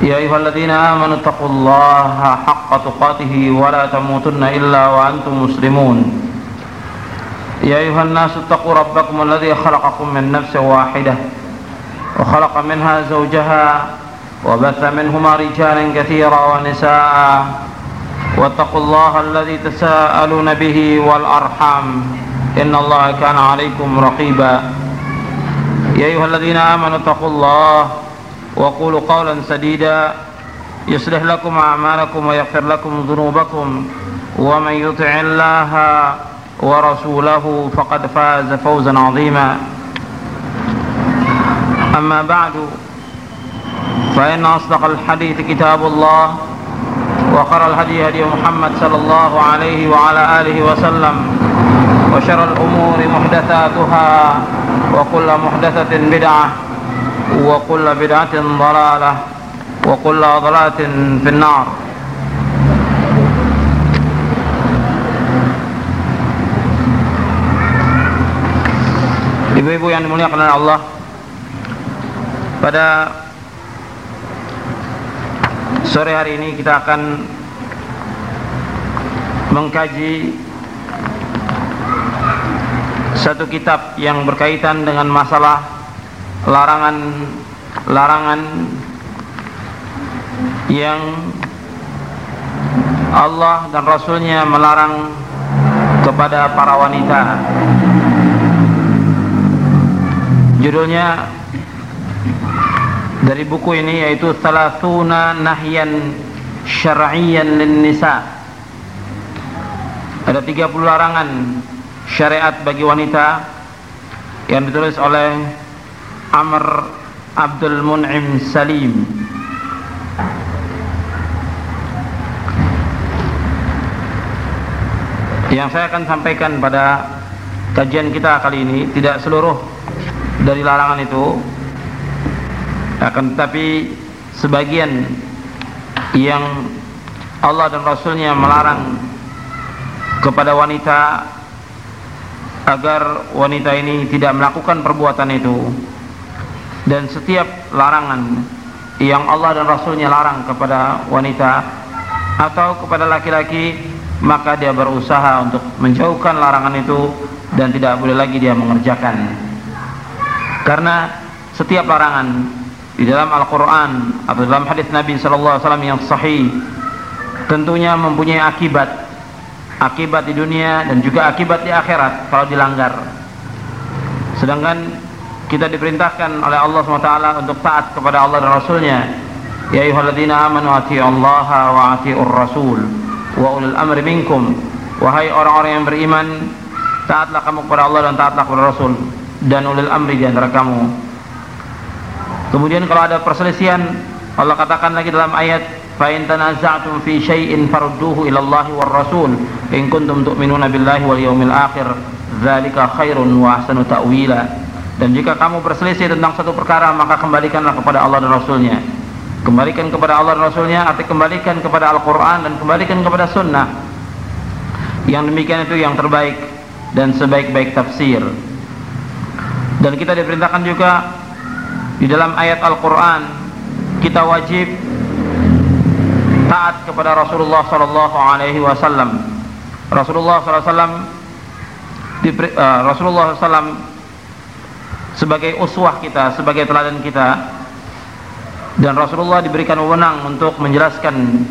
يا أيها الذين آمنوا اتقوا الله حق تقاته ولا تموتن إلا وأنتم مسلمون. يا أيها الناس اتقوا ربكم الذي خلقكم من نفس واحدة وخلق منها زوجها وبث منهما رجالا كثيرا ونساء واتقوا الله الذي تساءلون به والأرحام. إن الله كان عليكم رقيبا. يا أيها الذين آمنوا اتقوا الله وقولوا قولا سديدا يصلح لكم أعمالكم ويغفر لكم ذنوبكم ومن يطع الله ورسوله فقد فاز فوزا عظيما. أما بعد فإن أصدق الحديث كتاب الله وخر الهدي هدي محمد صلى الله عليه وعلى آله وسلم وشر الأمور محدثاتها وكل محدثة بدعة. وكل بدعة ضلالة وكل ضلالة في النار Ibu-ibu yang dimuliakan oleh Allah Pada sore hari ini kita akan mengkaji satu kitab yang berkaitan dengan masalah larangan-larangan yang Allah dan Rasulnya melarang kepada para wanita. Judulnya dari buku ini yaitu Salasuna Nahyan Syar'iyan lin Nisa. Ada 30 larangan syariat bagi wanita yang ditulis oleh Amr Abdul Mun'im Salim. Yang saya akan sampaikan pada kajian kita kali ini tidak seluruh dari larangan itu akan tetapi sebagian yang Allah dan Rasulnya melarang kepada wanita agar wanita ini tidak melakukan perbuatan itu dan setiap larangan yang Allah dan Rasulnya larang kepada wanita atau kepada laki-laki maka dia berusaha untuk menjauhkan larangan itu dan tidak boleh lagi dia mengerjakan. Karena setiap larangan di dalam Al-Quran atau dalam hadis Nabi SAW yang sahih tentunya mempunyai akibat. Akibat di dunia dan juga akibat di akhirat kalau dilanggar. Sedangkan kita diperintahkan oleh Allah SWT untuk taat kepada Allah dan Rasulnya. Ya ayuhalladzina amanu ati'allaha wa ati'ur rasul wa ulil amri minkum. Wahai orang-orang yang beriman taatlah kamu kepada Allah dan taatlah kepada Rasul dan ulil amri di antara kamu. Kemudian kalau ada perselisihan Allah katakan lagi dalam ayat fa in tanaza'tum fi syai'in farudduhu ila Allah war rasul in kuntum tu'minuna billahi wal yawmil akhir dzalika dan jika kamu berselisih tentang satu perkara maka kembalikanlah kepada Allah dan Rasulnya. Kembalikan kepada Allah dan Rasulnya arti kembalikan kepada Al-Quran dan kembalikan kepada Sunnah. Yang demikian itu yang terbaik dan sebaik-baik tafsir. Dan kita diperintahkan juga di dalam ayat Al-Quran kita wajib taat kepada Rasulullah Sallallahu Alaihi Wasallam. Rasulullah Sallallahu Alaihi Wasallam Rasulullah Sallam sebagai uswah kita sebagai teladan kita. Dan Rasulullah diberikan wewenang untuk menjelaskan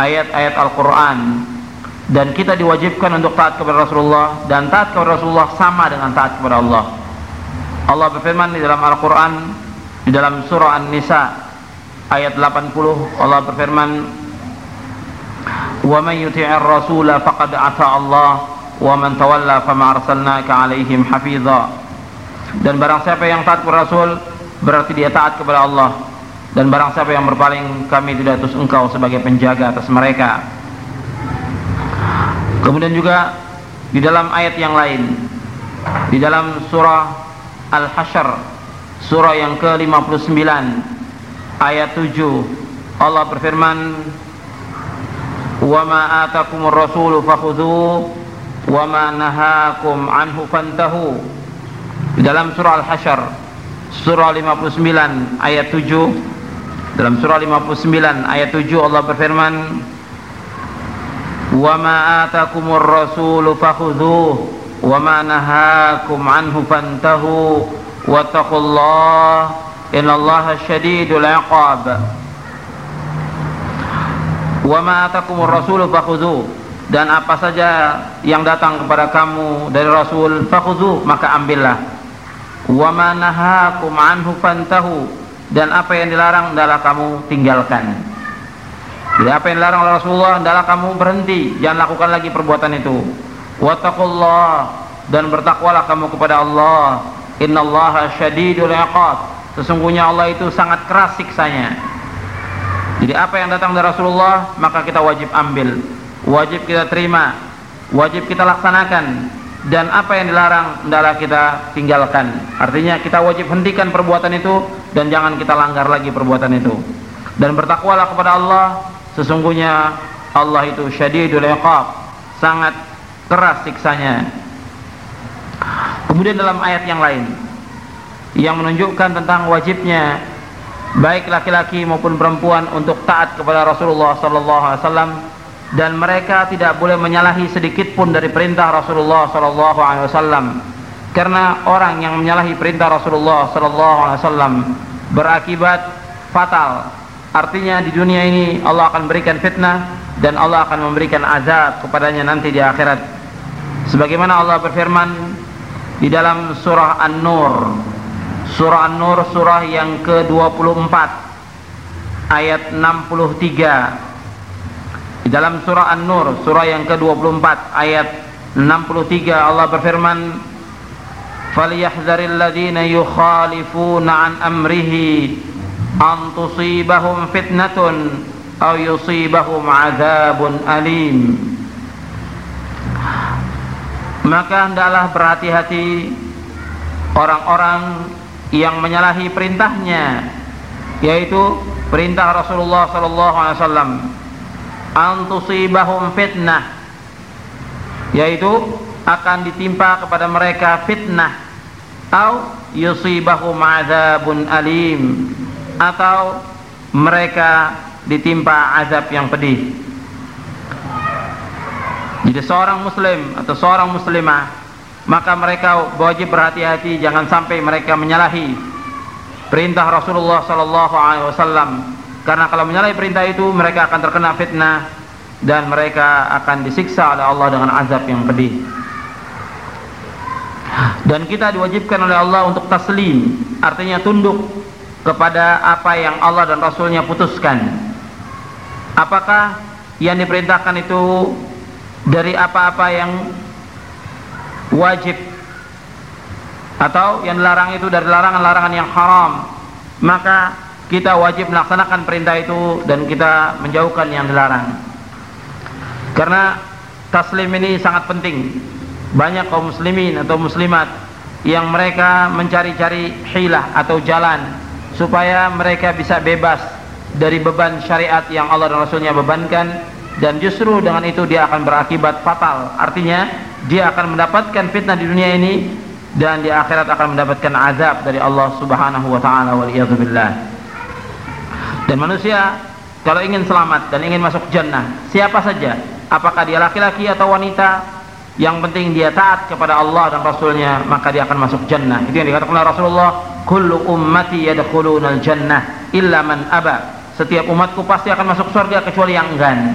ayat-ayat Al-Quran. Dan kita diwajibkan untuk taat kepada Rasulullah. Dan taat kepada Rasulullah sama dengan taat kepada Allah. Allah berfirman di dalam Al-Quran di dalam surah An-Nisa ayat 80 Allah berfirman yuti'ir rasula faqad ata Allah wa man tawalla fama arsalnaka alaihim hafidha dan barang siapa yang taat kepada Rasul berarti dia taat kepada Allah. Dan barang siapa yang berpaling kami tidak utus engkau sebagai penjaga atas mereka. Kemudian juga di dalam ayat yang lain di dalam surah Al-Hasyr surah yang ke-59 ayat 7 Allah berfirman wa ma atakumur rasulu fakhudhu nahakum anhu di dalam surah Al-Hasyr surah 59 ayat 7 dalam surah 59 ayat 7 Allah berfirman wa ma atakumur rasulu fakhudhuh wa ma nahakum anhu fantahu wattaqullaha innallaha syadidul iqab. Wa ma atakumur rasulu fakhudhuh dan apa saja yang datang kepada kamu dari Rasul fakhudhu maka ambillah wa ma anhu dan apa yang dilarang adalah kamu tinggalkan jadi apa yang dilarang oleh Rasulullah adalah kamu berhenti, jangan lakukan lagi perbuatan itu. Wattaqullah dan bertakwalah kamu kepada Allah. Innallaha syadidul iqab. Sesungguhnya Allah itu sangat keras siksanya. Jadi apa yang datang dari Rasulullah maka kita wajib ambil, wajib kita terima, wajib kita laksanakan dan apa yang dilarang adalah kita tinggalkan. Artinya kita wajib hentikan perbuatan itu dan jangan kita langgar lagi perbuatan itu. Dan bertakwalah kepada Allah Sesungguhnya Allah itu syadidul iqab, sangat keras siksanya. Kemudian dalam ayat yang lain yang menunjukkan tentang wajibnya baik laki-laki maupun perempuan untuk taat kepada Rasulullah sallallahu alaihi wasallam dan mereka tidak boleh menyalahi sedikit pun dari perintah Rasulullah sallallahu alaihi wasallam karena orang yang menyalahi perintah Rasulullah sallallahu alaihi wasallam berakibat fatal Artinya di dunia ini Allah akan berikan fitnah dan Allah akan memberikan azab kepadanya nanti di akhirat. Sebagaimana Allah berfirman di dalam surah An-Nur. Surah An-Nur surah yang ke-24 ayat 63. Di dalam surah An-Nur, surah yang ke-24 ayat 63 Allah berfirman, "Falyahdharil ladzina yukhalifuna an amrihi an tusibahum fitnatun aw yusibahum adzabun alim." Maka hendaklah berhati-hati orang-orang yang menyalahi perintahnya yaitu perintah Rasulullah sallallahu alaihi wasallam an tusibahum fitnah yaitu akan ditimpa kepada mereka fitnah atau yusibahum adzabun alim atau mereka ditimpa azab yang pedih. Jadi seorang muslim atau seorang muslimah maka mereka wajib berhati-hati jangan sampai mereka menyalahi perintah Rasulullah sallallahu alaihi wasallam karena kalau menyalahi perintah itu mereka akan terkena fitnah dan mereka akan disiksa oleh Allah dengan azab yang pedih. Dan kita diwajibkan oleh Allah untuk taslim, artinya tunduk kepada apa yang Allah dan Rasulnya putuskan apakah yang diperintahkan itu dari apa-apa yang wajib atau yang dilarang itu dari larangan-larangan yang haram maka kita wajib melaksanakan perintah itu dan kita menjauhkan yang dilarang. Karena taslim ini sangat penting. Banyak kaum muslimin atau muslimat yang mereka mencari-cari hilah atau jalan supaya mereka bisa bebas dari beban syariat yang Allah dan Rasulnya bebankan dan justru dengan itu dia akan berakibat fatal. Artinya dia akan mendapatkan fitnah di dunia ini dan di akhirat akan mendapatkan azab dari Allah subhanahu wa ta'ala waliyahzubillah dan manusia kalau ingin selamat dan ingin masuk jannah siapa saja? Apakah dia laki-laki atau wanita? Yang penting dia taat kepada Allah dan Rasulnya maka dia akan masuk jannah. Itu yang dikatakan oleh Rasulullah kullu ummati yadkhulunal jannah illa man aba. Setiap umatku pasti akan masuk surga kecuali yang enggan.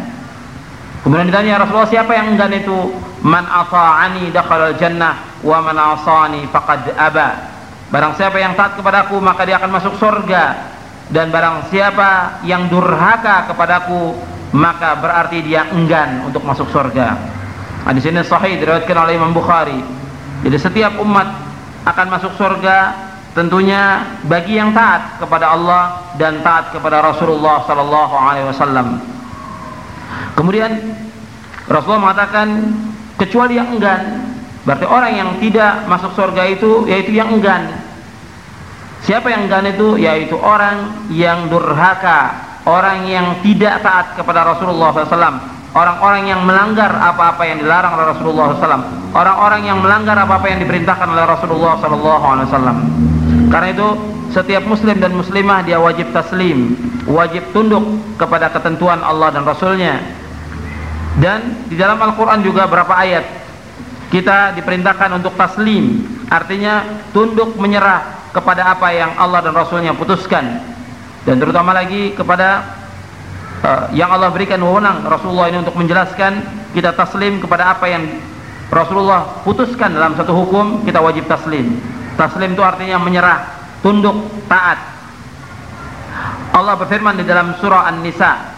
Kemudian ditanya Rasulullah siapa yang enggan itu? Man ata'ani dakhalal jannah wa man asani faqad aba. Barang siapa yang taat kepadaku maka dia akan masuk surga dan barang siapa yang durhaka kepadaku maka berarti dia enggan untuk masuk surga. Hadis ini sahih diriwayatkan oleh Imam Bukhari. Jadi setiap umat akan masuk surga tentunya bagi yang taat kepada Allah dan taat kepada Rasulullah sallallahu alaihi wasallam. Kemudian Rasulullah mengatakan kecuali yang enggan berarti orang yang tidak masuk surga itu yaitu yang enggan siapa yang enggan itu? Yaitu orang yang durhaka. Orang yang tidak taat kepada Rasulullah SAW orang-orang yang melanggar apa-apa yang dilarang oleh Rasulullah SAW orang-orang yang melanggar apa-apa yang diperintahkan oleh Rasulullah SAW karena itu setiap muslim dan muslimah dia wajib taslim. Wajib tunduk kepada ketentuan Allah dan Rasulnya. Dan di dalam Al-Quran juga berapa ayat kita diperintahkan untuk taslim. Artinya tunduk menyerah kepada apa yang Allah dan Rasulnya putuskan. Dan terutama lagi kepada uh, yang Allah berikan wewenang Rasulullah ini untuk menjelaskan kita taslim kepada apa yang Rasulullah putuskan dalam satu hukum kita wajib taslim. Taslim itu artinya menyerah tunduk taat. Allah berfirman di dalam surah An-Nisa.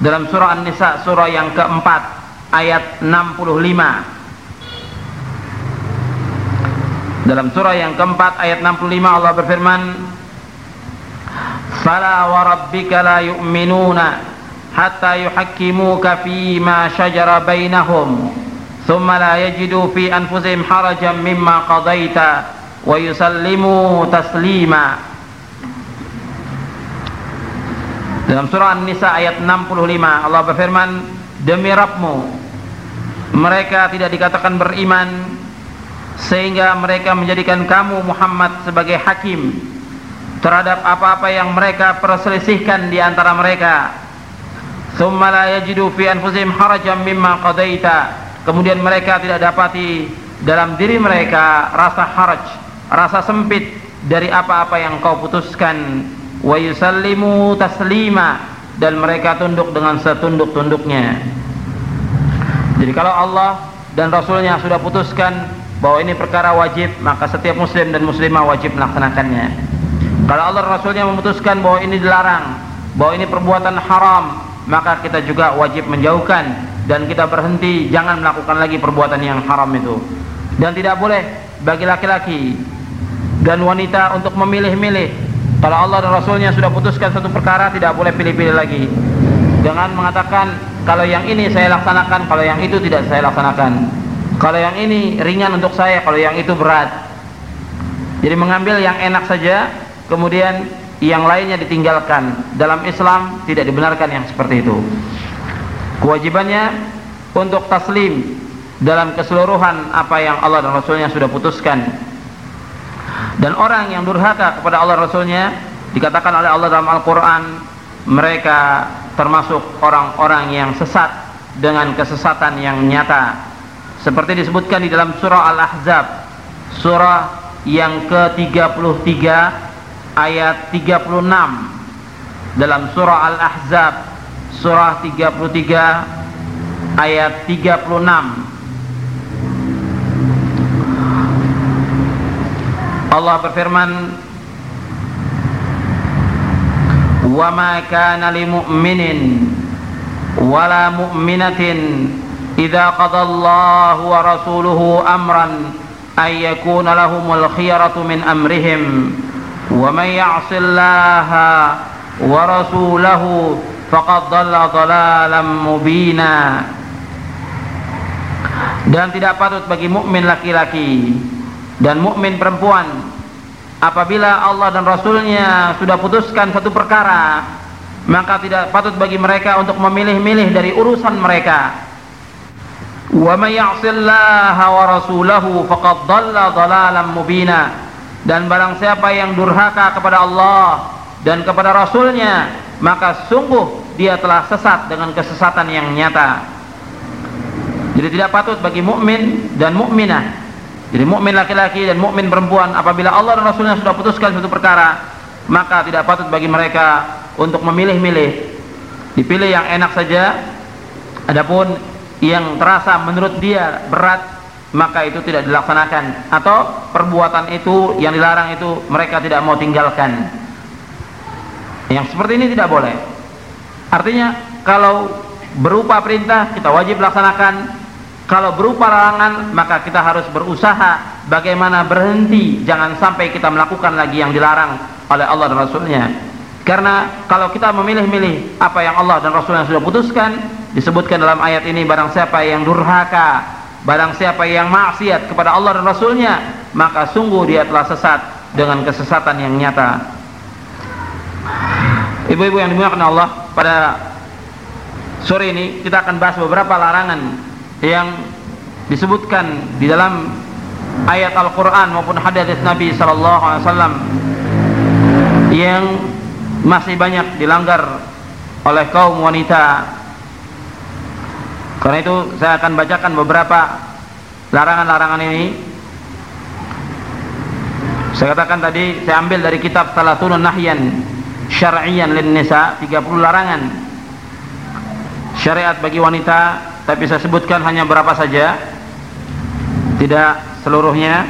Dalam surah An-Nisa surah yang keempat ayat 65 dalam surah yang keempat ayat 65 Allah berfirman Fala wa rabbika la yu'minuna hatta yuhakkimuka fi ma shajara bainahum thumma la yajidu fi anfusihim harajan mimma qadaita wa yusallimu taslima. Dalam surah An-Nisa ayat 65 Allah berfirman demi Rabbmu mereka tidak dikatakan beriman sehingga mereka menjadikan kamu Muhammad sebagai hakim terhadap apa-apa yang mereka perselisihkan di antara mereka. Thumma la yajidu fi anfusihim harajan mimma qadaita. Kemudian mereka tidak dapati dalam diri mereka rasa haraj rasa sempit dari apa-apa yang kau putuskan. Wa yusallimu taslima. Dan mereka tunduk dengan setunduk-tunduknya. Jadi kalau Allah dan Rasulnya sudah putuskan bahwa ini perkara wajib maka setiap muslim dan muslimah wajib melaksanakannya. Kalau Allah Rasulnya memutuskan bahwa ini dilarang bahwa ini perbuatan haram maka kita juga wajib menjauhkan dan kita berhenti jangan melakukan lagi perbuatan yang haram itu. Dan tidak boleh bagi laki-laki dan wanita untuk memilih-milih. Kalau Allah dan Rasulnya sudah putuskan satu perkara tidak boleh pilih-pilih lagi. Dengan mengatakan kalau yang ini saya laksanakan kalau yang itu tidak saya laksanakan kalau yang ini ringan untuk saya kalau yang itu berat. Jadi mengambil yang enak saja kemudian yang lainnya ditinggalkan. Dalam Islam tidak dibenarkan yang seperti itu. Kewajibannya untuk taslim dalam keseluruhan apa yang Allah dan Rasulnya sudah putuskan. Dan orang yang durhaka kepada Allah Rasulnya dikatakan oleh Allah dalam Al-Quran mereka termasuk orang-orang yang sesat dengan kesesatan yang nyata seperti disebutkan di dalam surah Al-Ahzab. Surah yang ke-33 ayat 36 dalam surah Al-Ahzab surah 33 ayat 36 Allah berfirman wa ma kana lil mu'minin wa rasuluhu amran ay yakuna lahumul khiyaratu min amrihim wa man ya'si Allaha wa rasulahu faqad dhalla dhalalan mubina. Dan tidak patut bagi mukmin laki-laki dan mukmin perempuan apabila Allah dan Rasulnya sudah putuskan satu perkara maka tidak patut bagi mereka untuk memilih-milih dari urusan mereka may ya'sillaha wa rasulahu faqad dhalla dhalalan mubina dan barang siapa yang durhaka kepada Allah dan kepada Rasulnya maka sungguh dia telah sesat dengan kesesatan yang nyata jadi tidak patut bagi mukmin dan mukminah jadi mukmin laki-laki dan mukmin perempuan apabila Allah dan Rasulnya sudah putuskan suatu perkara, maka tidak patut bagi mereka untuk memilih-milih. Dipilih yang enak saja. Adapun yang terasa menurut dia berat, maka itu tidak dilaksanakan atau perbuatan itu yang dilarang itu mereka tidak mau tinggalkan. Yang seperti ini tidak boleh. Artinya kalau berupa perintah kita wajib laksanakan kalau berupa larangan, maka kita harus berusaha bagaimana berhenti, jangan sampai kita melakukan lagi yang dilarang oleh Allah dan Rasulnya. Karena kalau kita memilih-milih apa yang Allah dan Rasulnya sudah putuskan, disebutkan dalam ayat ini barang siapa yang durhaka, barang siapa yang maksiat kepada Allah dan Rasulnya, maka sungguh dia telah sesat dengan kesesatan yang nyata. Ibu-ibu yang dimuliakan Allah, pada sore ini kita akan bahas beberapa larangan yang disebutkan di dalam ayat Al-Qur'an maupun hadis Nabi wasallam yang masih banyak dilanggar oleh kaum wanita karena itu saya akan bacakan beberapa larangan-larangan ini. Saya katakan tadi saya ambil dari kitab Talatunun Nahyan Syar'iyan lin Nisa 30 larangan syariat bagi wanita tapi saya sebutkan hanya berapa saja tidak seluruhnya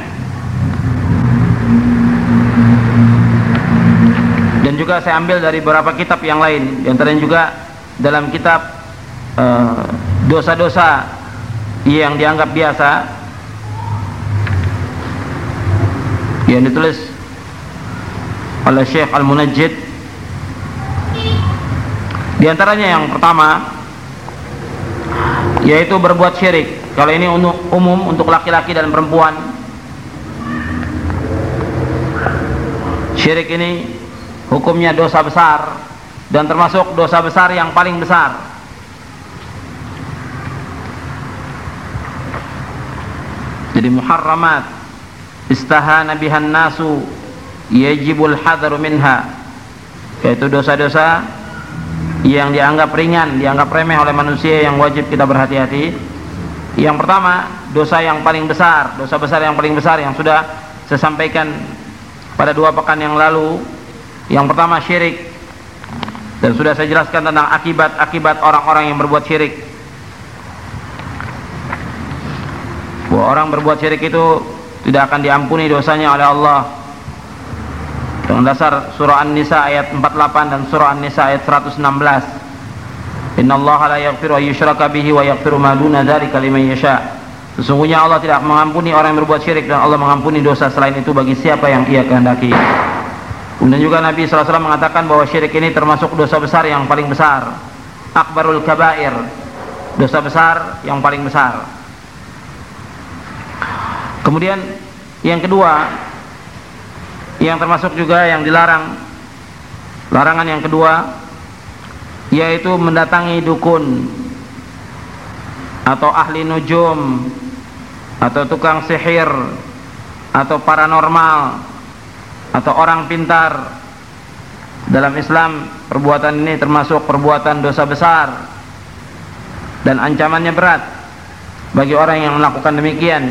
dan juga saya ambil dari beberapa kitab yang lain yang antaranya juga dalam kitab uh, dosa-dosa yang dianggap biasa yang ditulis oleh Syekh Al-Munajjid. Di antaranya yang pertama yaitu berbuat syirik. Kalau ini umum untuk laki-laki dan perempuan syirik ini hukumnya dosa besar dan termasuk dosa besar yang paling besar jadi muharramat istahana bihan nasu yajibul hadaru minha yaitu dosa-dosa yang dianggap ringan, dianggap remeh oleh manusia yang wajib kita berhati-hati. Yang pertama, dosa yang paling besar, dosa besar yang paling besar yang sudah saya sampaikan pada dua pekan yang lalu. Yang pertama syirik dan sudah saya jelaskan tentang akibat-akibat orang-orang yang berbuat syirik. Bahwa orang berbuat syirik itu tidak akan diampuni dosanya oleh Allah dengan dasar surah An-Nisa ayat 48 dan surah An-Nisa ayat 116 Inna Allah la yaghfiru ayyushraka bihi wa yaghfiru ma duna dzalika liman yasha Sesungguhnya Allah tidak mengampuni orang yang berbuat syirik dan Allah mengampuni dosa selain itu bagi siapa yang ia kehendaki. Kemudian juga Nabi SAW mengatakan bahwa syirik ini termasuk dosa besar yang paling besar. Akbarul kabair. Dosa besar yang paling besar. Kemudian yang kedua yang termasuk juga yang dilarang larangan yang kedua yaitu mendatangi dukun atau ahli nujum atau tukang sihir atau paranormal atau orang pintar. Dalam Islam perbuatan ini termasuk perbuatan dosa besar dan ancamannya berat bagi orang yang melakukan demikian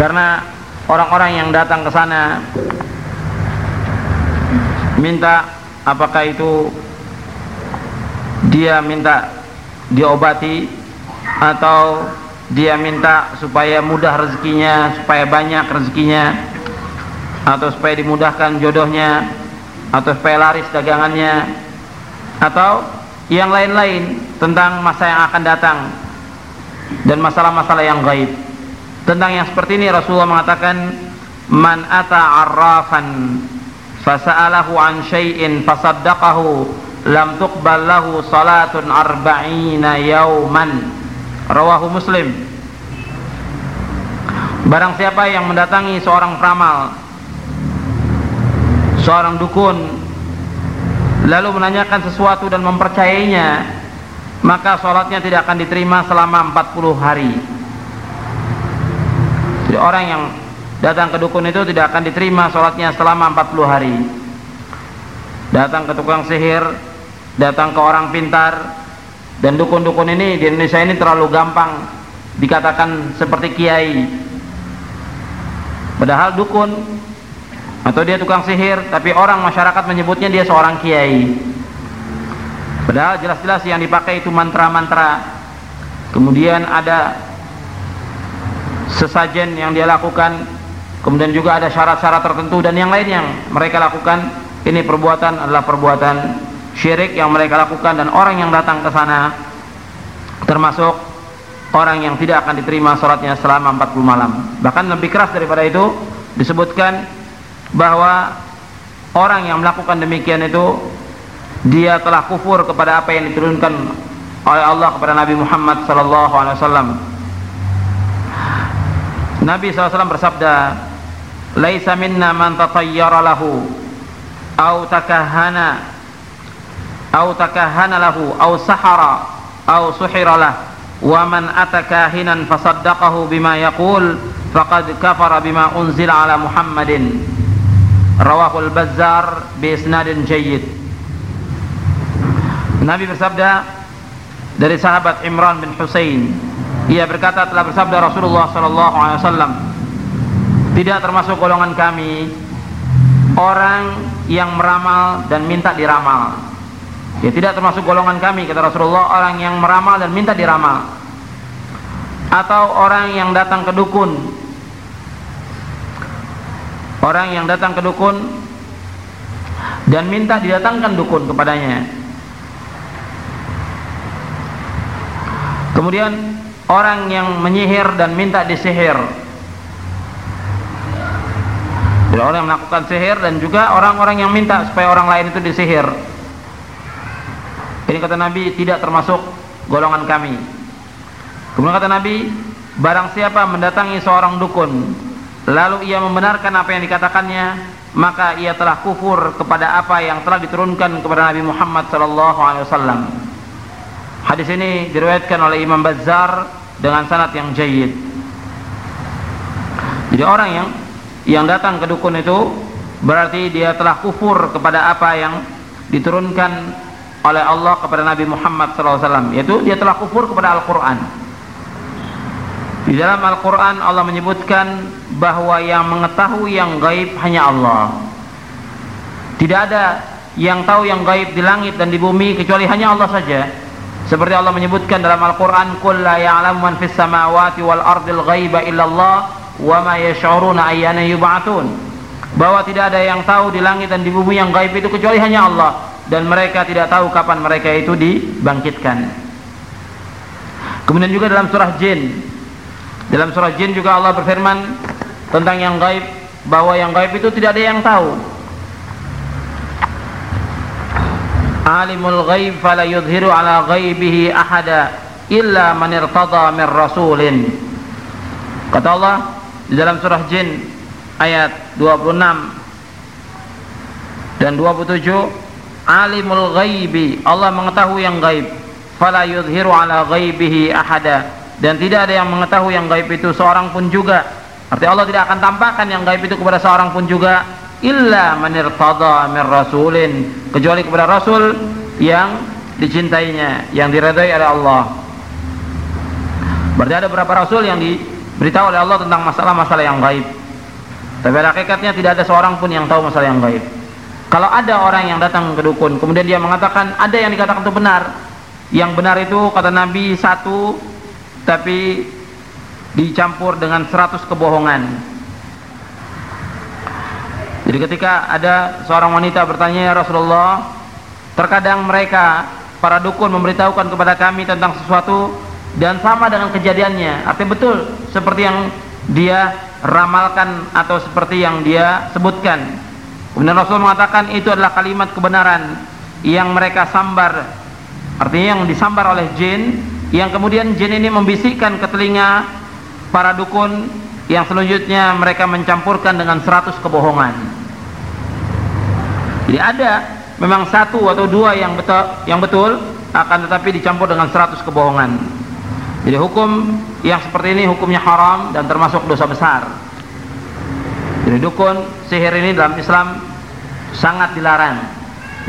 karena orang-orang yang datang ke sana minta apakah itu dia minta diobati atau dia minta supaya mudah rezekinya, supaya banyak rezekinya atau supaya dimudahkan jodohnya atau supaya laris dagangannya atau yang lain-lain tentang masa yang akan datang dan masalah-masalah yang gaib. Tentang yang seperti ini Rasulullah mengatakan man ata arrafan fasa'alahu an syai'in fasaddaqahu lam tuqbal lahu salatun arba'ina yauman rawahu muslim. Barang siapa yang mendatangi seorang peramal seorang dukun lalu menanyakan sesuatu dan mempercayainya maka sholatnya tidak akan diterima selama 40 hari jadi orang yang datang ke dukun itu tidak akan diterima sholatnya selama 40 hari. Datang ke tukang sihir, datang ke orang pintar, dan dukun-dukun ini di Indonesia ini terlalu gampang dikatakan seperti kiai. Padahal dukun atau dia tukang sihir, tapi orang masyarakat menyebutnya dia seorang kiai. Padahal jelas-jelas yang dipakai itu mantra-mantra. Kemudian ada sesajen yang dia lakukan. Kemudian juga ada syarat-syarat tertentu dan yang lain yang mereka lakukan. Ini perbuatan adalah perbuatan syirik yang mereka lakukan dan orang yang datang ke sana termasuk orang yang tidak akan diterima sholatnya selama 40 malam. Bahkan lebih keras daripada itu disebutkan bahwa orang yang melakukan demikian itu dia telah kufur kepada apa yang diturunkan oleh Allah kepada Nabi Muhammad wasallam. Nabi SAW bersabda, "Laisa minna man tatayyara lahu aw takahana aw takahana lahu aw sahara aw suhira lah wa man atakahinan fasaddaqahu bima yaqul faqad kafara bima unzila ala Muhammadin." Rawahul Bazzar bi isnadin jayyid. Nabi bersabda dari sahabat Imran bin Husain ia berkata telah bersabda Rasulullah sallallahu alaihi wasallam tidak termasuk golongan kami orang yang meramal dan minta diramal. Ya tidak termasuk golongan kami kata Rasulullah orang yang meramal dan minta diramal. Atau orang yang datang ke dukun. Orang yang datang ke dukun dan minta didatangkan dukun kepadanya. Kemudian orang yang menyihir dan minta disihir. Jadi orang yang melakukan sihir dan juga orang-orang yang minta supaya orang lain itu disihir. Ini kata Nabi tidak termasuk golongan kami. Kemudian kata Nabi, barang siapa mendatangi seorang dukun, lalu ia membenarkan apa yang dikatakannya, maka ia telah kufur kepada apa yang telah diturunkan kepada Nabi Muhammad wasallam. Hadis ini diriwayatkan oleh Imam Bazzar dengan sanad yang jayid. Jadi orang yang yang datang ke dukun itu berarti dia telah kufur kepada apa yang diturunkan oleh Allah kepada Nabi Muhammad SAW yaitu dia telah kufur kepada Al-Quran. Di dalam Al-Quran Allah menyebutkan bahwa yang mengetahui yang gaib hanya Allah. Tidak ada yang tahu yang gaib di langit dan di bumi kecuali hanya Allah saja seperti Allah menyebutkan dalam Al-Qur'an, "Qul la ya'lamu man fis samawati wal ardil ghaiba illallah wa ma yash'uruna ayyana yub'atsun." Bahwa tidak ada yang tahu di langit dan di bumi yang gaib itu kecuali hanya Allah dan mereka tidak tahu kapan mereka itu dibangkitkan. Kemudian juga dalam surah Jin. Dalam surah Jin juga Allah berfirman tentang yang gaib bahwa yang gaib itu tidak ada yang tahu alimul ghaib fala yudhiru ala ghaibihi ahada illa man irtada min rasulin. Kata Allah di dalam surah jin ayat 26 dan 27 alimul ghaibi Allah mengetahui yang gaib fala yudhiru ala ghaibihi ahada. Dan tidak ada yang mengetahui yang gaib itu seorang pun juga. Artinya Allah tidak akan tampakkan yang gaib itu kepada seorang pun juga illa man irtada min rasulin kecuali kepada rasul yang dicintainya yang diredai oleh Allah. Berarti ada beberapa rasul yang diberitahu oleh Allah tentang masalah-masalah yang gaib. Tapi hakikatnya tidak ada seorang pun yang tahu masalah yang gaib. Kalau ada orang yang datang ke dukun kemudian dia mengatakan ada yang dikatakan itu benar. Yang benar itu kata Nabi satu tapi dicampur dengan seratus kebohongan jadi ketika ada seorang wanita bertanya ya Rasulullah, terkadang mereka para dukun memberitahukan kepada kami tentang sesuatu dan sama dengan kejadiannya. Artinya betul seperti yang dia ramalkan atau seperti yang dia sebutkan. Kemudian Rasul mengatakan itu adalah kalimat kebenaran yang mereka sambar. Artinya yang disambar oleh jin yang kemudian jin ini membisikkan ke telinga para dukun yang selanjutnya mereka mencampurkan dengan seratus kebohongan. Jadi ada memang satu atau dua yang betul yang betul akan tetapi dicampur dengan seratus kebohongan. Jadi hukum yang seperti ini hukumnya haram dan termasuk dosa besar. Jadi dukun sihir ini dalam Islam sangat dilarang.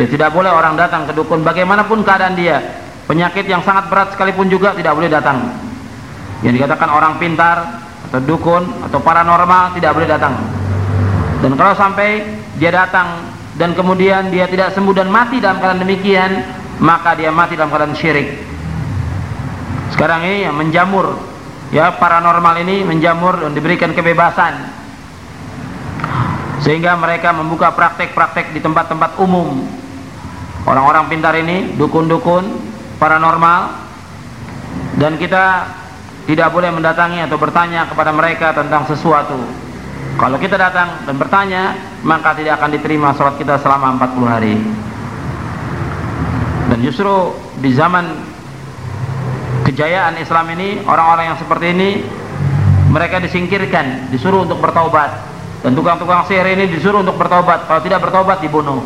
Jadi tidak boleh orang datang ke dukun bagaimanapun keadaan dia. Penyakit yang sangat berat sekalipun juga tidak boleh datang. Yang dikatakan orang pintar atau dukun atau paranormal tidak boleh datang. Dan kalau sampai dia datang dan kemudian dia tidak sembuh dan mati dalam keadaan demikian maka dia mati dalam keadaan syirik. Sekarang ini yang menjamur ya paranormal ini menjamur dan diberikan kebebasan. Sehingga mereka membuka praktek-praktek di tempat-tempat umum. Orang-orang pintar ini dukun-dukun paranormal. Dan kita tidak boleh mendatangi atau bertanya kepada mereka tentang sesuatu. Kalau kita datang dan bertanya, maka tidak akan diterima sholat kita selama 40 hari. dan justru di zaman kejayaan Islam ini orang-orang yang seperti ini mereka disingkirkan disuruh untuk bertaubat. Dan tukang-tukang sihir ini disuruh untuk bertaubat. Kalau tidak bertaubat dibunuh.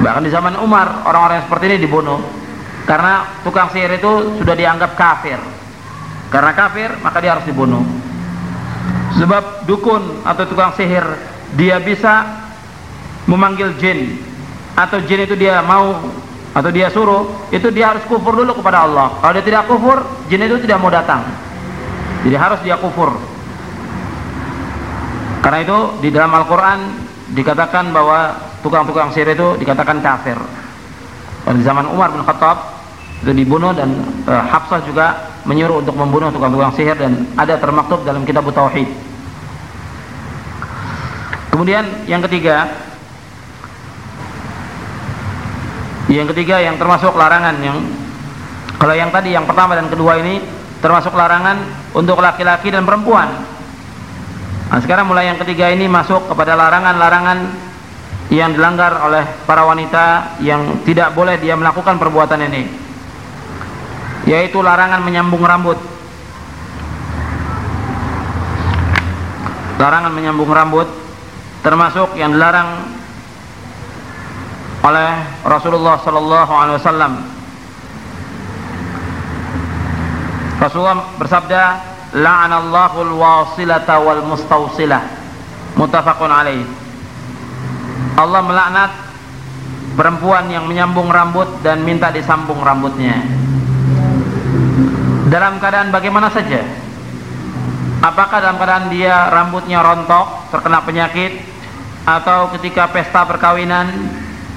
Bahkan di zaman Umar orang-orang yang seperti ini dibunuh. Karena tukang sihir itu sudah dianggap kafir. Karena kafir maka dia harus dibunuh sebab dukun atau tukang sihir dia bisa memanggil jin. Atau jin itu dia mau atau dia suruh itu dia harus kufur dulu kepada Allah. Kalau dia tidak kufur jin itu tidak mau datang. Jadi harus dia kufur. Karena itu di dalam Al-Quran dikatakan bahwa tukang-tukang sihir itu dikatakan kafir. Dan di zaman Umar bin Khattab itu dibunuh dan e, Hafsah juga menyuruh untuk membunuh tukang-tukang sihir dan ada termaktub dalam kitab tauhid. Kemudian yang ketiga yang ketiga yang termasuk larangan yang kalau yang tadi yang pertama dan kedua ini termasuk larangan untuk laki-laki dan perempuan. Nah, sekarang mulai yang ketiga ini masuk kepada larangan-larangan yang dilanggar oleh para wanita yang tidak boleh dia melakukan perbuatan ini yaitu larangan menyambung rambut. Larangan menyambung rambut termasuk yang dilarang oleh Rasulullah sallallahu alaihi wasallam. Rasulullah bersabda la'anallahu al-wasilata wal mustawsilah. Muttafaqun alaih. Allah melaknat perempuan yang menyambung rambut dan minta disambung rambutnya dalam keadaan bagaimana saja? Apakah dalam keadaan dia rambutnya rontok terkena penyakit atau ketika pesta perkawinan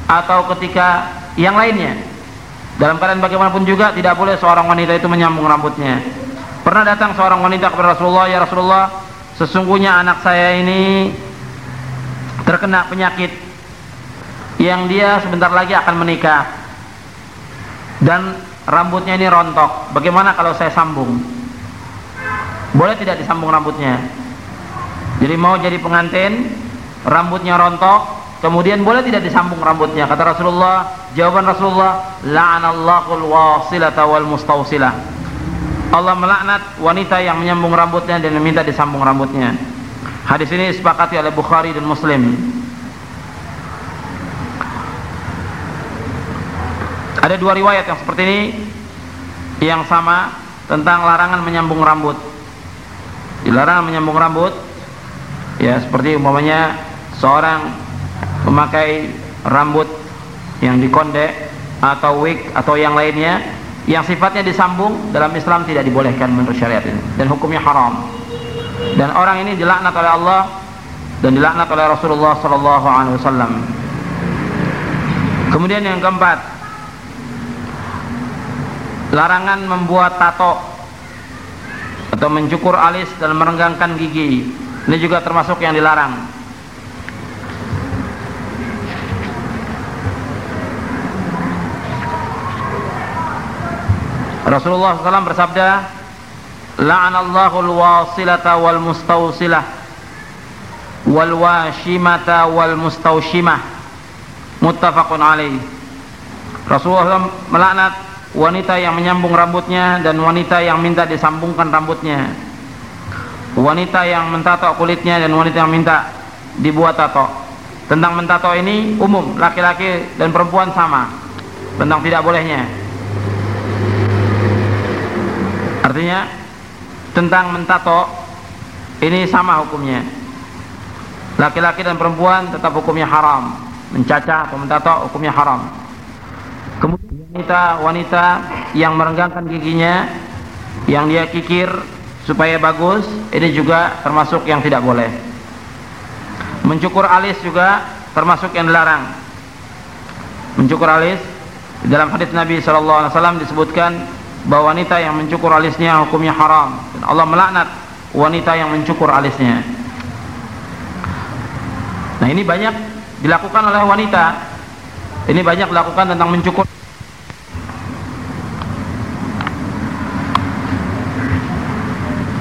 atau ketika yang lainnya? Dalam keadaan bagaimanapun juga tidak boleh seorang wanita itu menyambung rambutnya. Pernah datang seorang wanita kepada Rasulullah ya Rasulullah sesungguhnya anak saya ini terkena penyakit yang dia sebentar lagi akan menikah. Dan rambutnya ini rontok. Bagaimana kalau saya sambung? Boleh tidak disambung rambutnya? Jadi mau jadi pengantin rambutnya rontok kemudian boleh tidak disambung rambutnya? Kata Rasulullah jawaban Rasulullah la'anallahul wasilata wal mustawsilah. Allah melaknat wanita yang menyambung rambutnya dan meminta disambung rambutnya. Hadis ini disepakati oleh Bukhari dan Muslim Ada dua riwayat yang seperti ini yang sama tentang larangan menyambung rambut. Dilarang menyambung rambut ya seperti umpamanya seorang memakai rambut yang dikonde atau wig atau yang lainnya yang sifatnya disambung dalam Islam tidak dibolehkan menurut syariat ini dan hukumnya haram. Dan orang ini dilaknat oleh Allah dan dilaknat oleh Rasulullah sallallahu alaihi wasallam. Kemudian yang keempat, larangan membuat tato atau mencukur alis dan merenggangkan gigi. Ini juga termasuk yang dilarang. Rasulullah SAW bersabda la'anallahu al-wasilata wal mustawsilah wal washimata wal mustawshimah. Muttafaqun alaih. Rasulullah SAW melaknat wanita yang menyambung rambutnya dan wanita yang minta disambungkan rambutnya. Wanita yang mentato kulitnya dan wanita yang minta dibuat tato tentang mentato ini umum laki-laki dan perempuan sama. Tentang tidak bolehnya. Artinya tentang mentato ini sama hukumnya. Laki-laki dan perempuan tetap hukumnya haram. Mencacah atau mentato hukumnya haram kemudian wanita-wanita yang merenggangkan giginya yang dia kikir supaya bagus ini juga termasuk yang tidak boleh. Mencukur alis juga termasuk yang dilarang. Mencukur alis dalam hadis Nabi SAW disebutkan bahwa wanita yang mencukur alisnya hukumnya haram. Dan Allah melaknat wanita yang mencukur alisnya. Nah ini banyak dilakukan oleh wanita. Ini banyak dilakukan tentang mencukur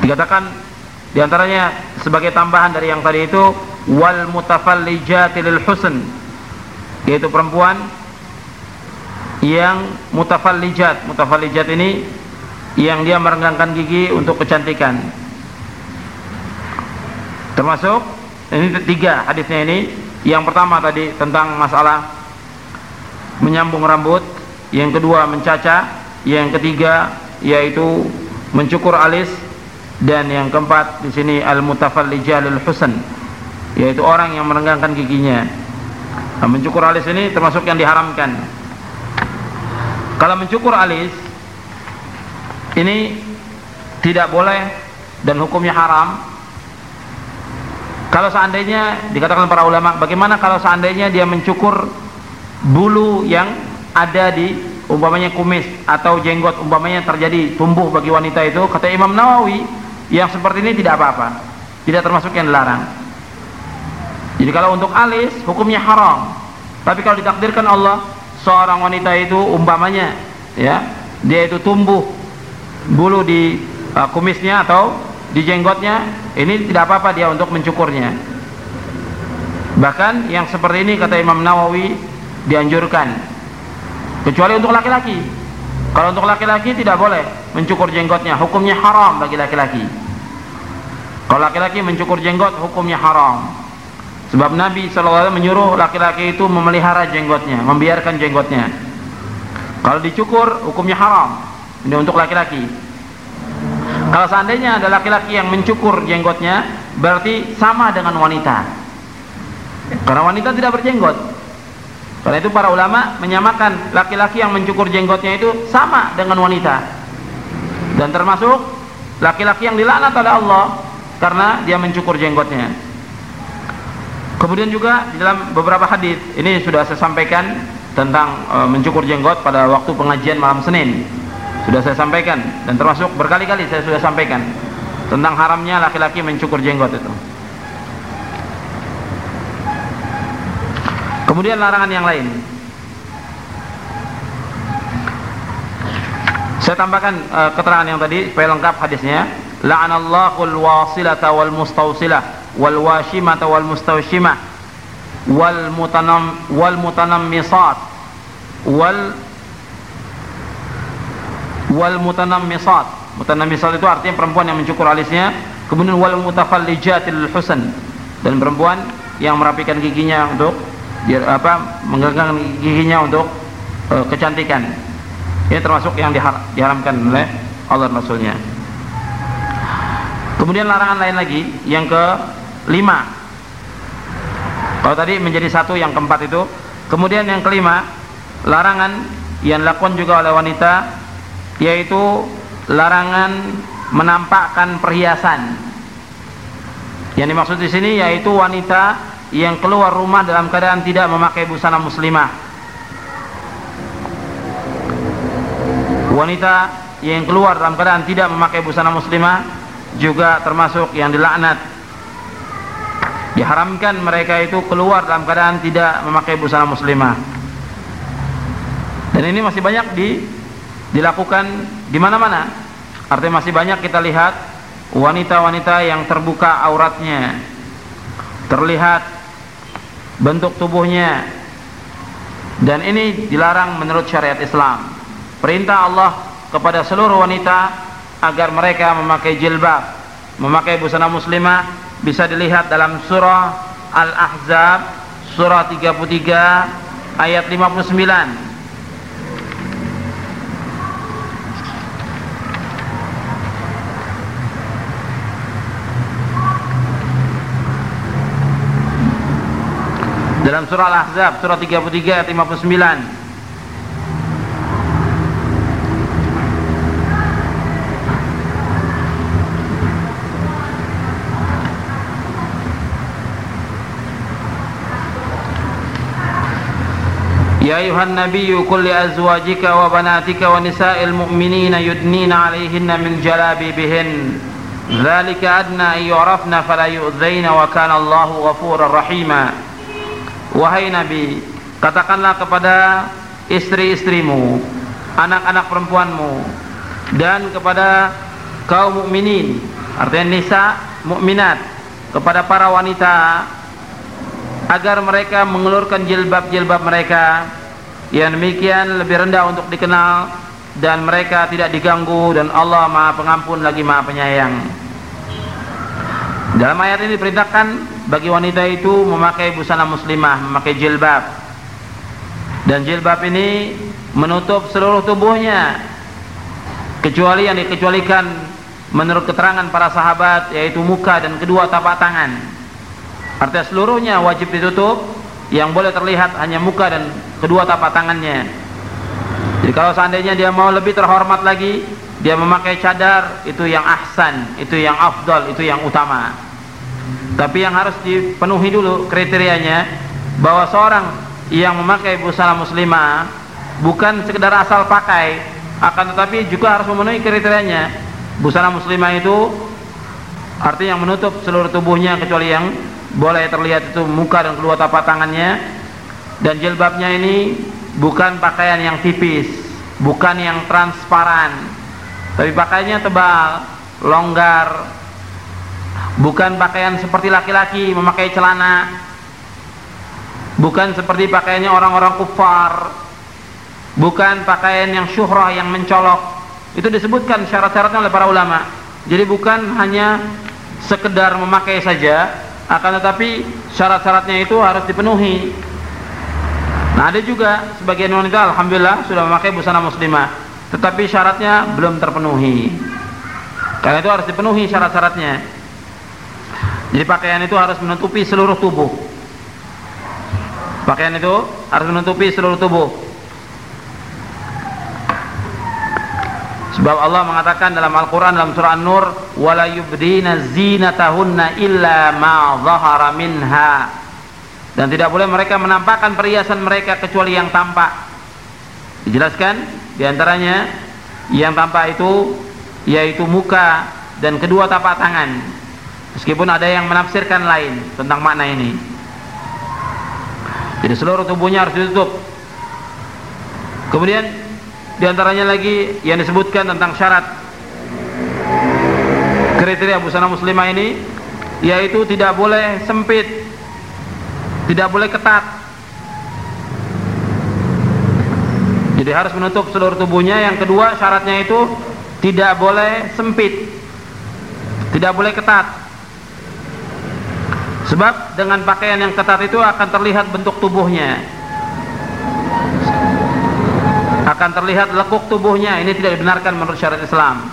Dikatakan di antaranya sebagai tambahan dari yang tadi itu wal mutafallijati lil husn yaitu perempuan yang mutafallijat. Mutafallijat ini yang dia merenggangkan gigi untuk kecantikan. Termasuk ini tiga hadisnya ini. Yang pertama tadi tentang masalah menyambung rambut yang kedua mencaca yang ketiga yaitu mencukur alis dan yang keempat di sini al mutafallijalul husn yaitu orang yang merenggangkan giginya. Nah, mencukur alis ini termasuk yang diharamkan. Kalau mencukur alis ini tidak boleh dan hukumnya haram. Kalau seandainya dikatakan para ulama, bagaimana kalau seandainya dia mencukur bulu yang ada di umpamanya kumis atau jenggot umpamanya terjadi tumbuh bagi wanita itu? Kata Imam Nawawi yang seperti ini tidak apa-apa. Tidak termasuk yang dilarang. Jadi kalau untuk alis hukumnya haram. Tapi kalau ditakdirkan Allah seorang wanita itu umpamanya ya dia itu tumbuh bulu di uh, kumisnya atau di jenggotnya ini tidak apa-apa dia untuk mencukurnya. Bahkan yang seperti ini kata Imam Nawawi dianjurkan. Kecuali untuk laki-laki kalau untuk laki-laki tidak boleh mencukur jenggotnya hukumnya haram bagi laki-laki kalau laki-laki mencukur jenggot hukumnya haram Sebab Nabi SAW menyuruh laki-laki itu memelihara jenggotnya, membiarkan jenggotnya. Kalau dicukur, hukumnya haram. Ini untuk laki-laki. Kalau seandainya ada laki-laki yang mencukur jenggotnya, berarti sama dengan wanita. Karena wanita tidak berjenggot. Karena itu para ulama menyamakan laki-laki yang mencukur jenggotnya itu sama dengan wanita. Dan termasuk laki-laki yang dilaknat oleh Allah karena dia mencukur jenggotnya. Kemudian juga di dalam beberapa hadis ini sudah saya sampaikan tentang e, mencukur jenggot pada waktu pengajian malam Senin. Sudah saya sampaikan dan termasuk berkali-kali saya sudah sampaikan tentang haramnya laki-laki mencukur jenggot itu. Kemudian larangan yang lain. Saya tambahkan e, keterangan yang tadi supaya lengkap hadisnya. La'anallahu al-wasilata wal mustawsilah wal washimata wal mustawshimah wal mutanam wal mutanammisat wal wal mutanammisat mutanammisat itu artinya perempuan yang mencukur alisnya kemudian wal mutafallijatil husn dan perempuan yang merapikan giginya untuk biar apa menggenggam giginya untuk uh, kecantikan. Ini termasuk yang dihar diharamkan oleh Allah Rasulnya. Kemudian larangan lain lagi yang ke lima kalau tadi menjadi satu yang keempat itu. Kemudian yang kelima larangan yang dilakukan juga oleh wanita yaitu larangan menampakkan perhiasan. Yang dimaksud di sini yaitu wanita yang keluar rumah dalam keadaan tidak memakai busana muslimah. Wanita yang keluar dalam keadaan tidak memakai busana muslimah juga termasuk yang dilaknat. Diharamkan mereka itu keluar dalam keadaan tidak memakai busana muslimah. Dan ini masih banyak di dilakukan di mana-mana. Artinya masih banyak kita lihat wanita-wanita yang terbuka auratnya. Terlihat bentuk tubuhnya. Dan ini dilarang menurut syariat Islam. Perintah Allah kepada seluruh wanita agar mereka memakai jilbab memakai busana muslimah bisa dilihat dalam surah Al-Ahzab surah 33 ayat 59 dalam surah Al-Ahzab surah 33 ayat 59 يا أيها النبي قل لأزواجك وبناتك ونساء المؤمنين يدنين عليهن من جلابيبهن ذلك أدنى أن يعرفن فلا يؤذين وكان الله غفورا رحيما Wahai Nabi katakanlah kepada istri-istrimu anak-anak perempuanmu dan kepada kaum mukminin artinya nisa mukminat kepada para wanita agar mereka mengelurkan jilbab-jilbab mereka yang demikian lebih rendah untuk dikenal dan mereka tidak diganggu dan Allah Maha Pengampun lagi Maha Penyayang. Dalam ayat ini diperintahkan bagi wanita itu memakai busana muslimah, memakai jilbab. Dan jilbab ini menutup seluruh tubuhnya kecuali yang dikecualikan menurut keterangan para sahabat yaitu muka dan kedua tapak tangan. Artinya seluruhnya wajib ditutup, yang boleh terlihat hanya muka dan kedua tapak tangannya. Jadi kalau seandainya dia mau lebih terhormat lagi, dia memakai cadar itu yang ahsan, itu yang afdal, itu yang utama. Tapi yang harus dipenuhi dulu kriterianya bahwa seorang yang memakai busana muslimah bukan sekedar asal pakai, akan tetapi juga harus memenuhi kriterianya. Busana muslimah itu artinya yang menutup seluruh tubuhnya kecuali yang boleh terlihat itu muka dan kedua tapak tangannya dan jilbabnya ini bukan pakaian yang tipis, bukan yang transparan, tapi pakaiannya tebal, longgar, bukan pakaian seperti laki-laki memakai celana, bukan seperti pakaiannya orang-orang kufar, bukan pakaian yang syuhrah yang mencolok. Itu disebutkan syarat-syaratnya oleh para ulama. Jadi bukan hanya sekedar memakai saja, akan tetapi syarat-syaratnya itu harus dipenuhi. Nah, ada juga sebagian wanita alhamdulillah sudah memakai busana muslimah, tetapi syaratnya belum terpenuhi. Karena itu harus dipenuhi syarat-syaratnya. Jadi pakaian itu harus menutupi seluruh tubuh. Pakaian itu harus menutupi seluruh tubuh. Sebab Allah mengatakan dalam Al-Quran dalam surah An-Nur wala yubdina zinatahunna illa ma zahara minha dan tidak boleh mereka menampakkan perhiasan mereka kecuali yang tampak dijelaskan di antaranya yang tampak itu yaitu muka dan kedua tapak tangan meskipun ada yang menafsirkan lain tentang makna ini jadi seluruh tubuhnya harus ditutup kemudian di antaranya lagi yang disebutkan tentang syarat kriteria busana muslimah ini yaitu tidak boleh sempit, tidak boleh ketat. Jadi harus menutup seluruh tubuhnya. Yang kedua syaratnya itu tidak boleh sempit, tidak boleh ketat. Sebab dengan pakaian yang ketat itu akan terlihat bentuk tubuhnya. Akan terlihat lekuk tubuhnya. Ini tidak dibenarkan menurut syariat Islam.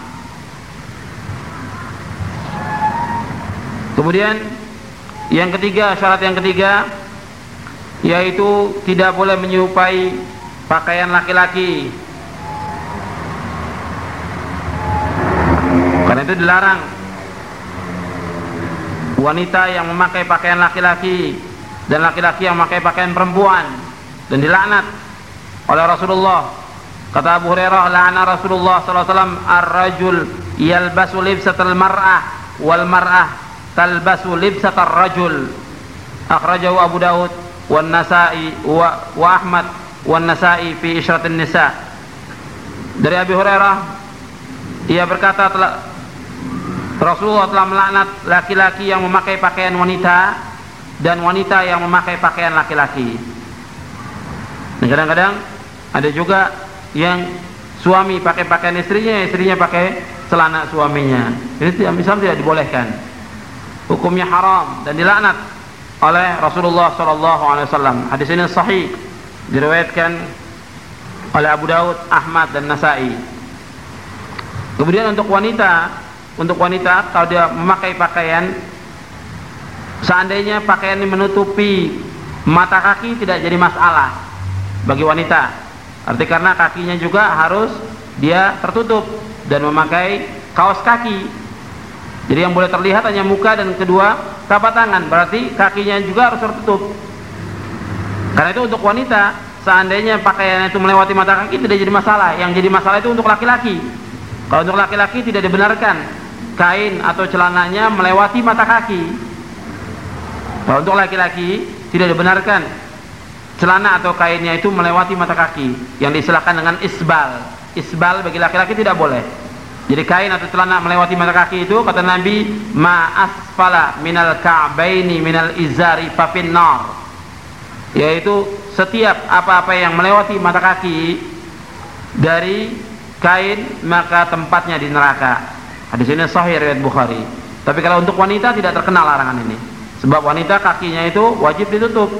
Kemudian yang ketiga syarat yang ketiga yaitu tidak boleh menyerupai pakaian laki-laki. Karena itu dilarang wanita yang memakai pakaian laki-laki dan laki-laki yang memakai pakaian perempuan dan dilaknat oleh Rasulullah Kata Abu Hurairah, la'ana Rasulullah sallallahu alaihi wasallam ar-rajul yalbasu libsatal mar'ah wal mar'ah talbasu libsatar rajul. Akhrajahu Abu Daud wan Nasa'i wa, wa Ahmad wan Nasa'i fi Isyratin Nisa. Dari Abu Hurairah ia berkata telah Rasulullah telah melaknat laki-laki yang memakai pakaian wanita dan wanita yang memakai pakaian laki-laki. Dan kadang-kadang ada juga yang suami pakai pakaian istrinya, istrinya pakai celana suaminya. Ini Islam tidak dibolehkan. Hukumnya haram dan dilaknat oleh Rasulullah wasallam. Hadis ini sahih diriwayatkan oleh Abu Daud, Ahmad dan Nasai. Kemudian untuk wanita, untuk wanita kalau dia memakai pakaian seandainya pakaian ini menutupi mata kaki tidak jadi masalah bagi wanita Arti karena kakinya juga harus dia tertutup dan memakai kaos kaki. Jadi yang boleh terlihat hanya muka dan kedua tapak tangan. Berarti kakinya juga harus tertutup. Karena itu untuk wanita, seandainya pakaian itu melewati mata kaki tidak jadi masalah. Yang jadi masalah itu untuk laki-laki. Kalau untuk laki-laki tidak dibenarkan kain atau celananya melewati mata kaki. Kalau untuk laki-laki tidak dibenarkan celana atau kainnya itu melewati mata kaki. Yang diistilahkan dengan isbal. Isbal bagi laki-laki tidak boleh. Jadi kain atau celana melewati mata kaki itu kata Nabi ma asfala minal ka'baini minal izari fafin nar. Yaitu setiap apa-apa yang melewati mata kaki dari kain maka tempatnya di neraka hadis ini sahih riwayat Bukhari. Tapi kalau untuk wanita tidak terkenal larangan ini. Sebab wanita kakinya itu wajib ditutup.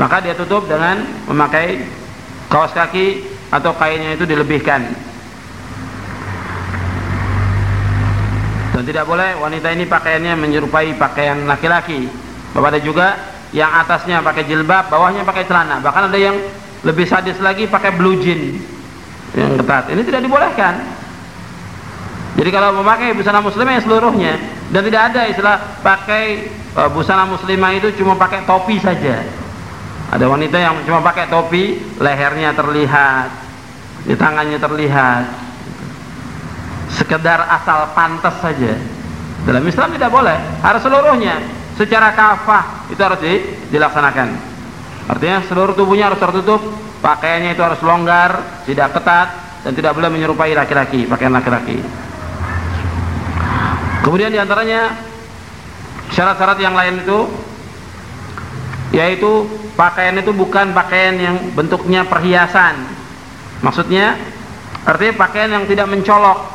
Maka dia tutup dengan memakai kaos kaki atau kainnya itu dilebihkan. Dan tidak boleh wanita ini pakaiannya menyerupai pakaian laki-laki. Bahwa ada juga yang atasnya pakai jilbab bawahnya pakai celana. Bahkan ada yang lebih sadis lagi pakai blue jean. Yang ketat. Ini tidak dibolehkan jadi kalau memakai busana muslimah ya seluruhnya. Dan tidak ada istilah pakai uh, busana muslimah itu cuma pakai topi saja. Ada wanita yang cuma pakai topi lehernya terlihat di tangannya terlihat. Sekedar asal pantas saja. Dalam Islam tidak boleh. Harus seluruhnya. Secara kafah itu harus di, dilaksanakan. Artinya seluruh tubuhnya harus tertutup pakaiannya itu harus longgar tidak ketat dan tidak boleh menyerupai laki-laki pakaian laki-laki kemudian di antaranya syarat-syarat yang lain itu yaitu pakaian itu bukan pakaian yang bentuknya perhiasan maksudnya artinya pakaian yang tidak mencolok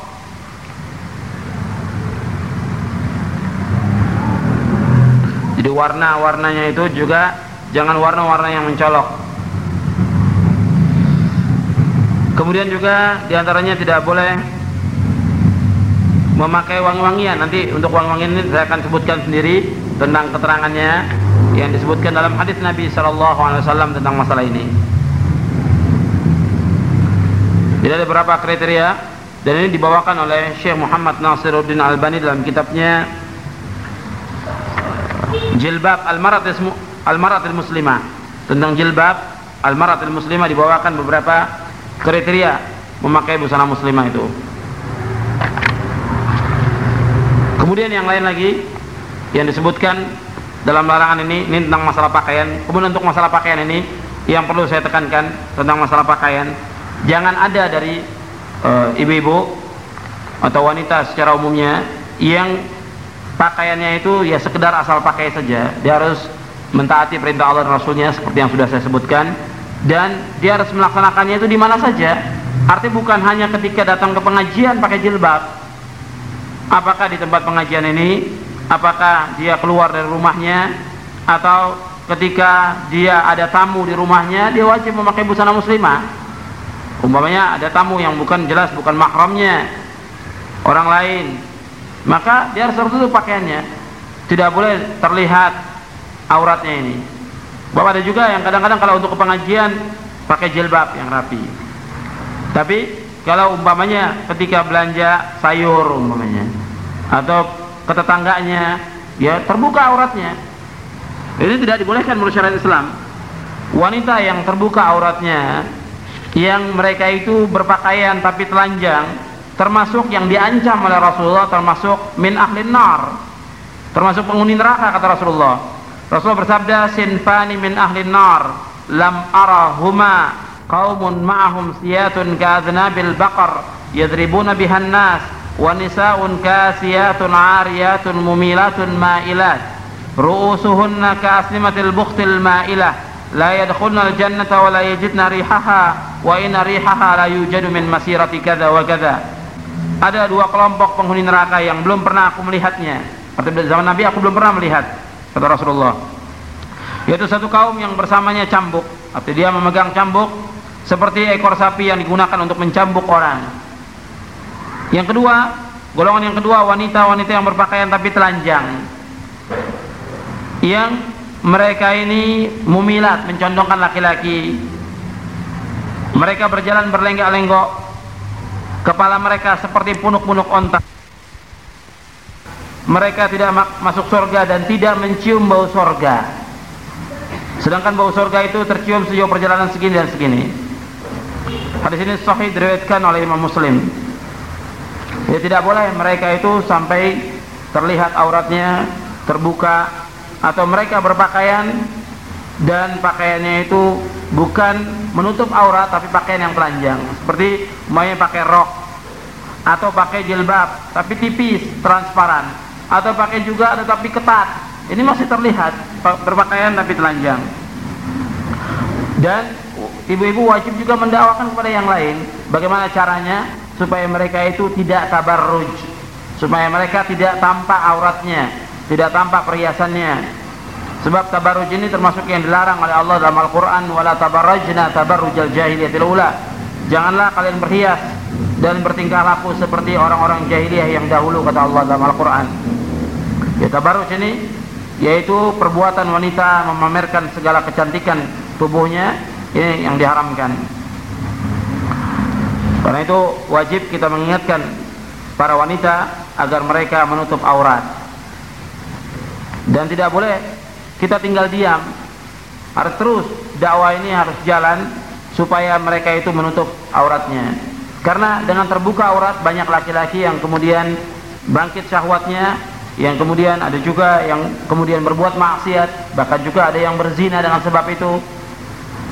Jadi warna-warnanya itu juga jangan warna-warna yang mencolok. Kemudian juga di antaranya tidak boleh memakai wangi-wangian. Nanti untuk wangi-wangian ini saya akan sebutkan sendiri tentang keterangannya yang disebutkan dalam hadis Nabi Shallallahu Alaihi Wasallam tentang masalah ini. Jadi ada beberapa kriteria dan ini dibawakan oleh Syekh Muhammad Nasiruddin Albani dalam kitabnya jilbab al-maratil al muslimah tentang jilbab al-maratil muslimah dibawakan beberapa kriteria memakai busana muslimah itu kemudian yang lain lagi yang disebutkan dalam larangan ini ini tentang masalah pakaian. Kemudian untuk masalah pakaian ini yang perlu saya tekankan tentang masalah pakaian jangan ada dari eh, ibu-ibu uh, atau wanita secara umumnya yang pakaiannya itu ya sekedar asal pakai saja. Dia harus mentaati perintah Allah dan Rasulnya seperti yang sudah saya sebutkan. Dan dia harus melaksanakannya itu di mana saja. Arti bukan hanya ketika datang ke pengajian pakai jilbab apakah di tempat pengajian ini? Apakah dia keluar dari rumahnya? Atau ketika dia ada tamu di rumahnya dia wajib memakai busana muslimah? Umpamanya ada tamu yang bukan jelas bukan mahramnya. Orang lain. Maka dia harus tertutup pakaiannya. Tidak boleh terlihat auratnya ini. Bahwa ada juga yang kadang-kadang kalau untuk pengajian pakai jilbab yang rapi. Tapi kalau umpamanya ketika belanja sayur umpamanya atau ke tetangganya ya terbuka auratnya. Ini tidak dibolehkan menurut syariat Islam. Wanita yang terbuka auratnya yang mereka itu berpakaian tapi telanjang termasuk yang diancam oleh Rasulullah termasuk min ahlin nar. Termasuk penghuni neraka kata Rasulullah. Rasulullah bersabda sinfani min ahlin nar lam arahuma qaumun ma'ahum siyatun ka'adnabil baqar yadribuna bihan nas wa nisa'un kasiyatun 'ariyatun mumilatun ma'ilat. Ru'usuhunna ka'aslimatil bukhtil ma'ilah. La yadkhulna al-jannata wa la yajidna rihaha wa inna rihaha la yujadu min masirati kadza wa kadza ada dua kelompok penghuni neraka yang belum pernah aku melihatnya. Arti zaman Nabi aku belum pernah melihat kata Rasulullah. Yaitu satu kaum yang bersamanya cambuk. Arti dia memegang cambuk seperti ekor sapi yang digunakan untuk mencambuk orang yang kedua golongan yang kedua wanita-wanita yang berpakaian tapi telanjang. Yang mereka ini mumilat mencondongkan laki-laki. Mereka berjalan berlenggak-lenggok. Kepala mereka seperti punuk-punuk ontak mereka tidak masuk surga dan tidak mencium bau surga sedangkan bau surga itu tercium sejauh perjalanan segini dan segini. Hadis ini sahih diriwayatkan oleh Imam Muslim ya tidak boleh mereka itu sampai terlihat auratnya terbuka atau mereka berpakaian dan pakaiannya itu bukan menutup aurat tapi pakaian yang telanjang. Seperti umpamanya pakai rok atau pakai jilbab tapi tipis transparan. Atau pakai juga tetapi ketat. Ini masih terlihat berpakaian tapi telanjang. Dan ibu-ibu wajib juga mendakwakan kepada yang lain bagaimana caranya supaya mereka itu tidak tabarruj, supaya mereka tidak tampak auratnya, tidak tampak perhiasannya. Sebab tabarruj ini termasuk yang dilarang oleh Allah dalam Al-Qur'an wala tabarrajna tabarrujal jahiliyatil ula. Janganlah kalian berhias dan bertingkah laku seperti orang-orang jahiliyah yang dahulu kata Allah dalam Al-Qur'an. Ya tabarruj ini yaitu perbuatan wanita memamerkan segala kecantikan tubuhnya ini yang diharamkan. Karena itu wajib kita mengingatkan para wanita agar mereka menutup aurat. Dan tidak boleh kita tinggal diam. Harus terus dakwah ini harus jalan supaya mereka itu menutup auratnya. Karena dengan terbuka aurat banyak laki-laki yang kemudian bangkit syahwatnya yang kemudian ada juga yang kemudian berbuat maksiat bahkan juga ada yang berzina dengan sebab itu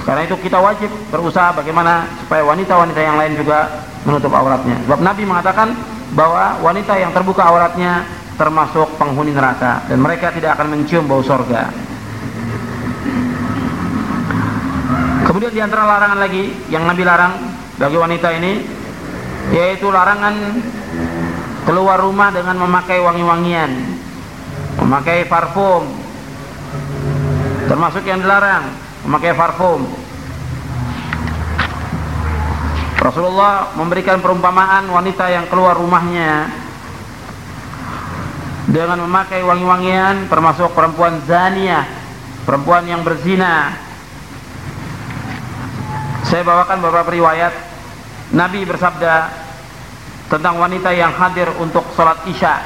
karena itu kita wajib berusaha bagaimana supaya wanita-wanita yang lain juga menutup auratnya. Sebab Nabi mengatakan bahwa wanita yang terbuka auratnya termasuk penghuni neraka dan mereka tidak akan mencium bau sorga. Kemudian di antara larangan lagi yang Nabi larang bagi wanita ini yaitu larangan keluar rumah dengan memakai wangi-wangian memakai parfum termasuk yang dilarang memakai parfum. Rasulullah memberikan perumpamaan wanita yang keluar rumahnya dengan memakai wangi-wangian termasuk perempuan zania perempuan yang berzina. Saya bawakan beberapa riwayat. Nabi bersabda tentang wanita yang hadir untuk sholat isya.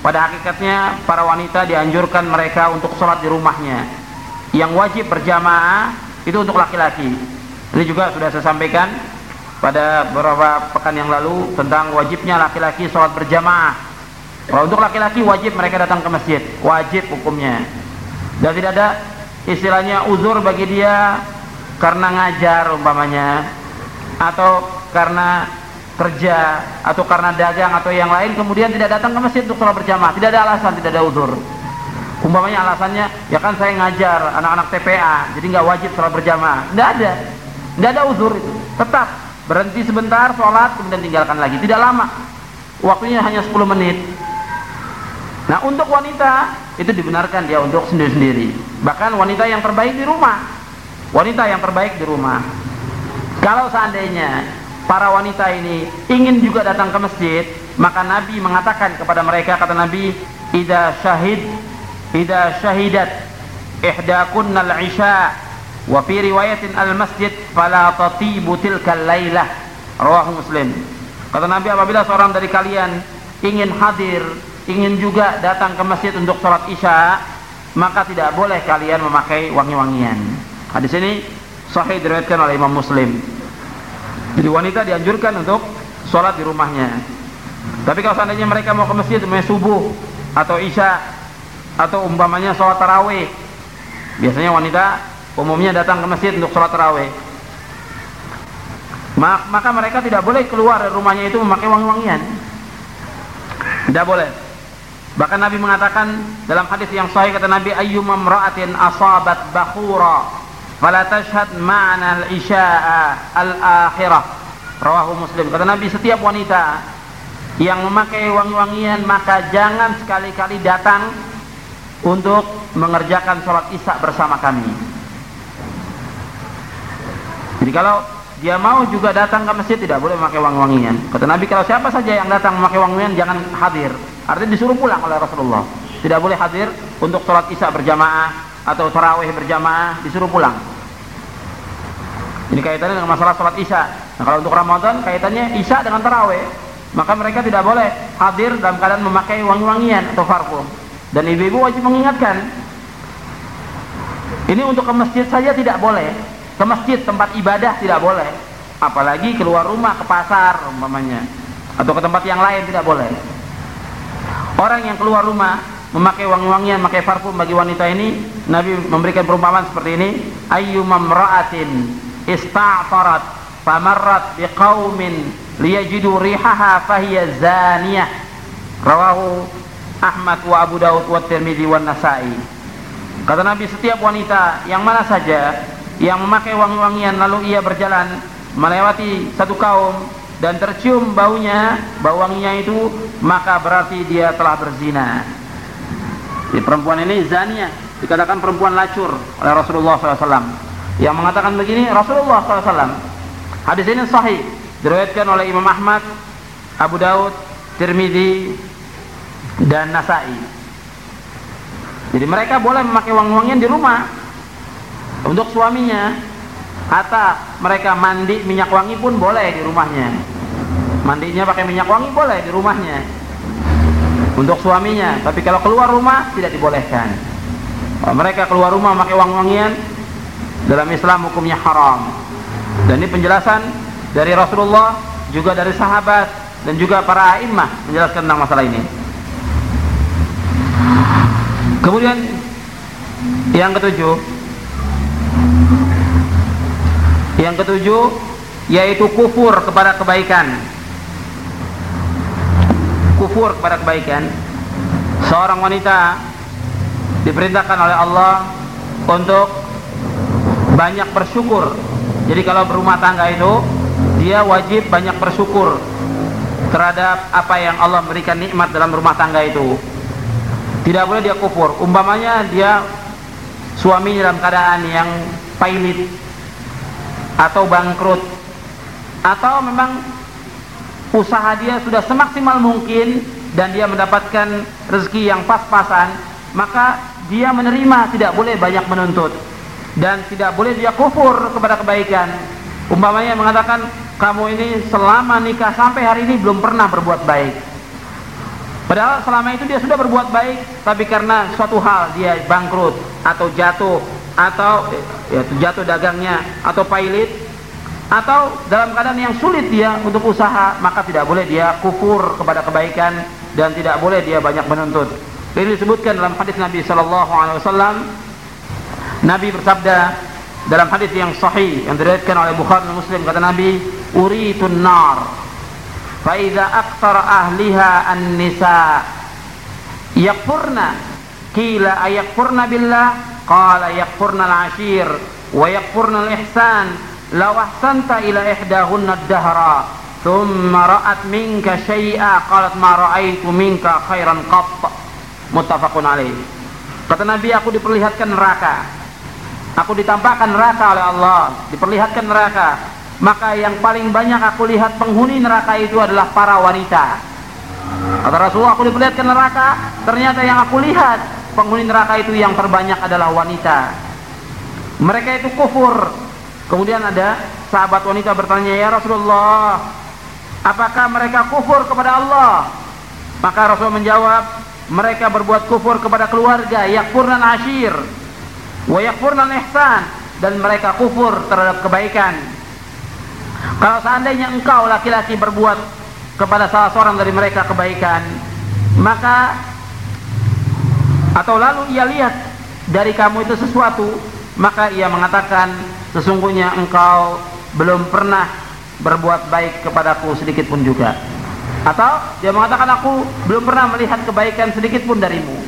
Pada hakikatnya para wanita dianjurkan mereka untuk sholat di rumahnya yang wajib berjamaah itu untuk laki-laki. Ini juga sudah saya sampaikan pada beberapa pekan yang lalu tentang wajibnya laki-laki sholat berjamaah. Kalau untuk laki-laki wajib mereka datang ke masjid. Wajib hukumnya. Dan tidak ada istilahnya uzur bagi dia karena ngajar umpamanya atau karena kerja atau karena dagang atau yang lain kemudian tidak datang ke masjid untuk sholat berjamaah. Tidak ada alasan tidak ada uzur umpamanya alasannya ya kan saya ngajar anak-anak TPA jadi nggak wajib sholat berjamaah. Tidak ada. Tidak ada uzur itu. Tetap berhenti sebentar sholat kemudian tinggalkan lagi. Tidak lama. Waktunya hanya 10 menit. Nah untuk wanita itu dibenarkan dia untuk sendiri-sendiri. Bahkan wanita yang terbaik di rumah. Wanita yang terbaik di rumah. Kalau seandainya para wanita ini ingin juga datang ke masjid, maka Nabi mengatakan kepada mereka kata Nabi, "Idza syahid syahidat ihdakunna al-isya wa fi riwayatin al-masjid fala tatibu tilkal lailah." Rawahu Muslim. Kata Nabi apabila seorang dari kalian ingin hadir, ingin juga datang ke masjid untuk sholat isya, maka tidak boleh kalian memakai wangi-wangian. Hadis ini sahih diriwayatkan oleh Imam Muslim. Jadi wanita dianjurkan untuk sholat di rumahnya. Tapi kalau seandainya mereka mau ke masjid subuh atau isya atau umpamanya sholat taraweh, biasanya wanita umumnya datang ke masjid untuk sholat taraweh. Maka mereka tidak boleh keluar dari rumahnya itu memakai wangi-wangian. Tidak boleh. Bahkan Nabi mengatakan dalam hadis yang sahih kata Nabi ayyumam ra'atin asabat bakhura fala tashhad ma'na al-isya'a al-akhirah rawahu muslim kata Nabi setiap wanita yang memakai wangi-wangian maka jangan sekali-kali datang untuk mengerjakan sholat isya bersama kami jadi kalau dia mau juga datang ke masjid tidak boleh memakai wangi-wangian kata Nabi kalau siapa saja yang datang memakai wangi-wangian jangan hadir artinya disuruh pulang oleh Rasulullah tidak boleh hadir untuk sholat isya berjamaah atau tarawih berjamaah disuruh pulang. Ini kaitannya dengan masalah sholat isya. Nah kalau untuk Ramadan kaitannya isya dengan tarawih, maka mereka tidak boleh hadir dalam keadaan memakai wangi-wangian atau parfum. Dan ibu-ibu wajib mengingatkan. Ini untuk ke masjid saja tidak boleh. Ke masjid tempat ibadah tidak boleh. Apalagi keluar rumah ke pasar umpamanya atau ke tempat yang lain tidak boleh. Orang yang keluar rumah memakai wangi-wangian, memakai parfum bagi wanita ini, Nabi memberikan perumpamaan seperti ini, ayyumam ra'atin ista'tarat famarrat biqaumin liyajidu rihaha fahiya zaniyah. Rawahu Ahmad wa Abu Daud wa Tirmidzi wa Nasa'i. Kata Nabi setiap wanita yang mana saja yang memakai wangi-wangian lalu ia berjalan melewati satu kaum dan tercium baunya, bau wanginya itu, maka berarti dia telah berzina. Di perempuan ini zania, dikatakan perempuan lacur oleh Rasulullah SAW. Yang mengatakan begini Rasulullah SAW. Hadis ini sahih, diriwayatkan oleh Imam Ahmad, Abu Daud, Tirmidzi, dan Nasai. Jadi mereka boleh memakai wangi-wangian di rumah untuk suaminya Hatta mereka mandi minyak wangi pun boleh di rumahnya. Mandinya pakai minyak wangi boleh di rumahnya. Untuk suaminya, tapi kalau keluar rumah tidak dibolehkan. Mereka keluar rumah pakai wangi-wangian dalam Islam hukumnya haram. Dan ini penjelasan dari Rasulullah juga dari sahabat dan juga para imam menjelaskan tentang masalah ini. Kemudian yang ketujuh Yang ketujuh yaitu kufur kepada kebaikan. Kufur kepada kebaikan. Seorang wanita diperintahkan oleh Allah untuk banyak bersyukur. Jadi kalau berumah tangga itu dia wajib banyak bersyukur terhadap apa yang Allah berikan nikmat dalam rumah tangga itu. Tidak boleh dia kufur. Umpamanya dia suami dalam keadaan yang pailit, atau bangkrut. Atau memang usaha dia sudah semaksimal mungkin dan dia mendapatkan rezeki yang pas-pasan maka dia menerima tidak boleh banyak menuntut. Dan tidak boleh dia kufur kepada kebaikan. Umpamanya mengatakan kamu ini selama nikah sampai hari ini belum pernah berbuat baik padahal selama itu dia sudah berbuat baik tapi karena suatu hal dia bangkrut atau jatuh atau ya, jatuh dagangnya atau pailit atau dalam keadaan yang sulit dia untuk usaha maka tidak boleh dia kufur kepada kebaikan dan tidak boleh dia banyak menuntut. Ini disebutkan dalam hadis Nabi sallallahu alaihi wasallam Nabi bersabda dalam hadis yang sahih yang diriwayatkan oleh Bukhari dan Muslim kata Nabi uritun nar fa idza aqtara ahliha an-nisa yakfurna qila ayakfurna billah qala yakfurna al-ashir wa yakfurna al-ihsan law ahsanta ila ihdahunna ad-dahra thumma ra'at minka syai'a qalat ma ra'aitu minka khairan qatt muttafaqun alaih kata Nabi aku diperlihatkan neraka. Aku ditampakkan neraka oleh Allah. Diperlihatkan neraka maka yang paling banyak aku lihat penghuni neraka itu adalah para wanita kata Rasulullah aku diperlihatkan neraka ternyata yang aku lihat penghuni neraka itu yang terbanyak adalah wanita. Mereka itu kufur. Kemudian ada sahabat wanita bertanya, "Ya Rasulullah, apakah mereka kufur kepada Allah?" Maka Rasul menjawab, "Mereka berbuat kufur kepada keluarga, yakfurnan ashir, wa yakfurnan ihsan." Dan mereka kufur terhadap kebaikan. Kalau seandainya engkau laki-laki berbuat kepada salah seorang dari mereka kebaikan, maka atau lalu ia lihat dari kamu itu sesuatu maka ia mengatakan sesungguhnya engkau belum pernah berbuat baik kepadaku sedikit pun juga. Atau dia mengatakan aku belum pernah melihat kebaikan sedikit pun darimu.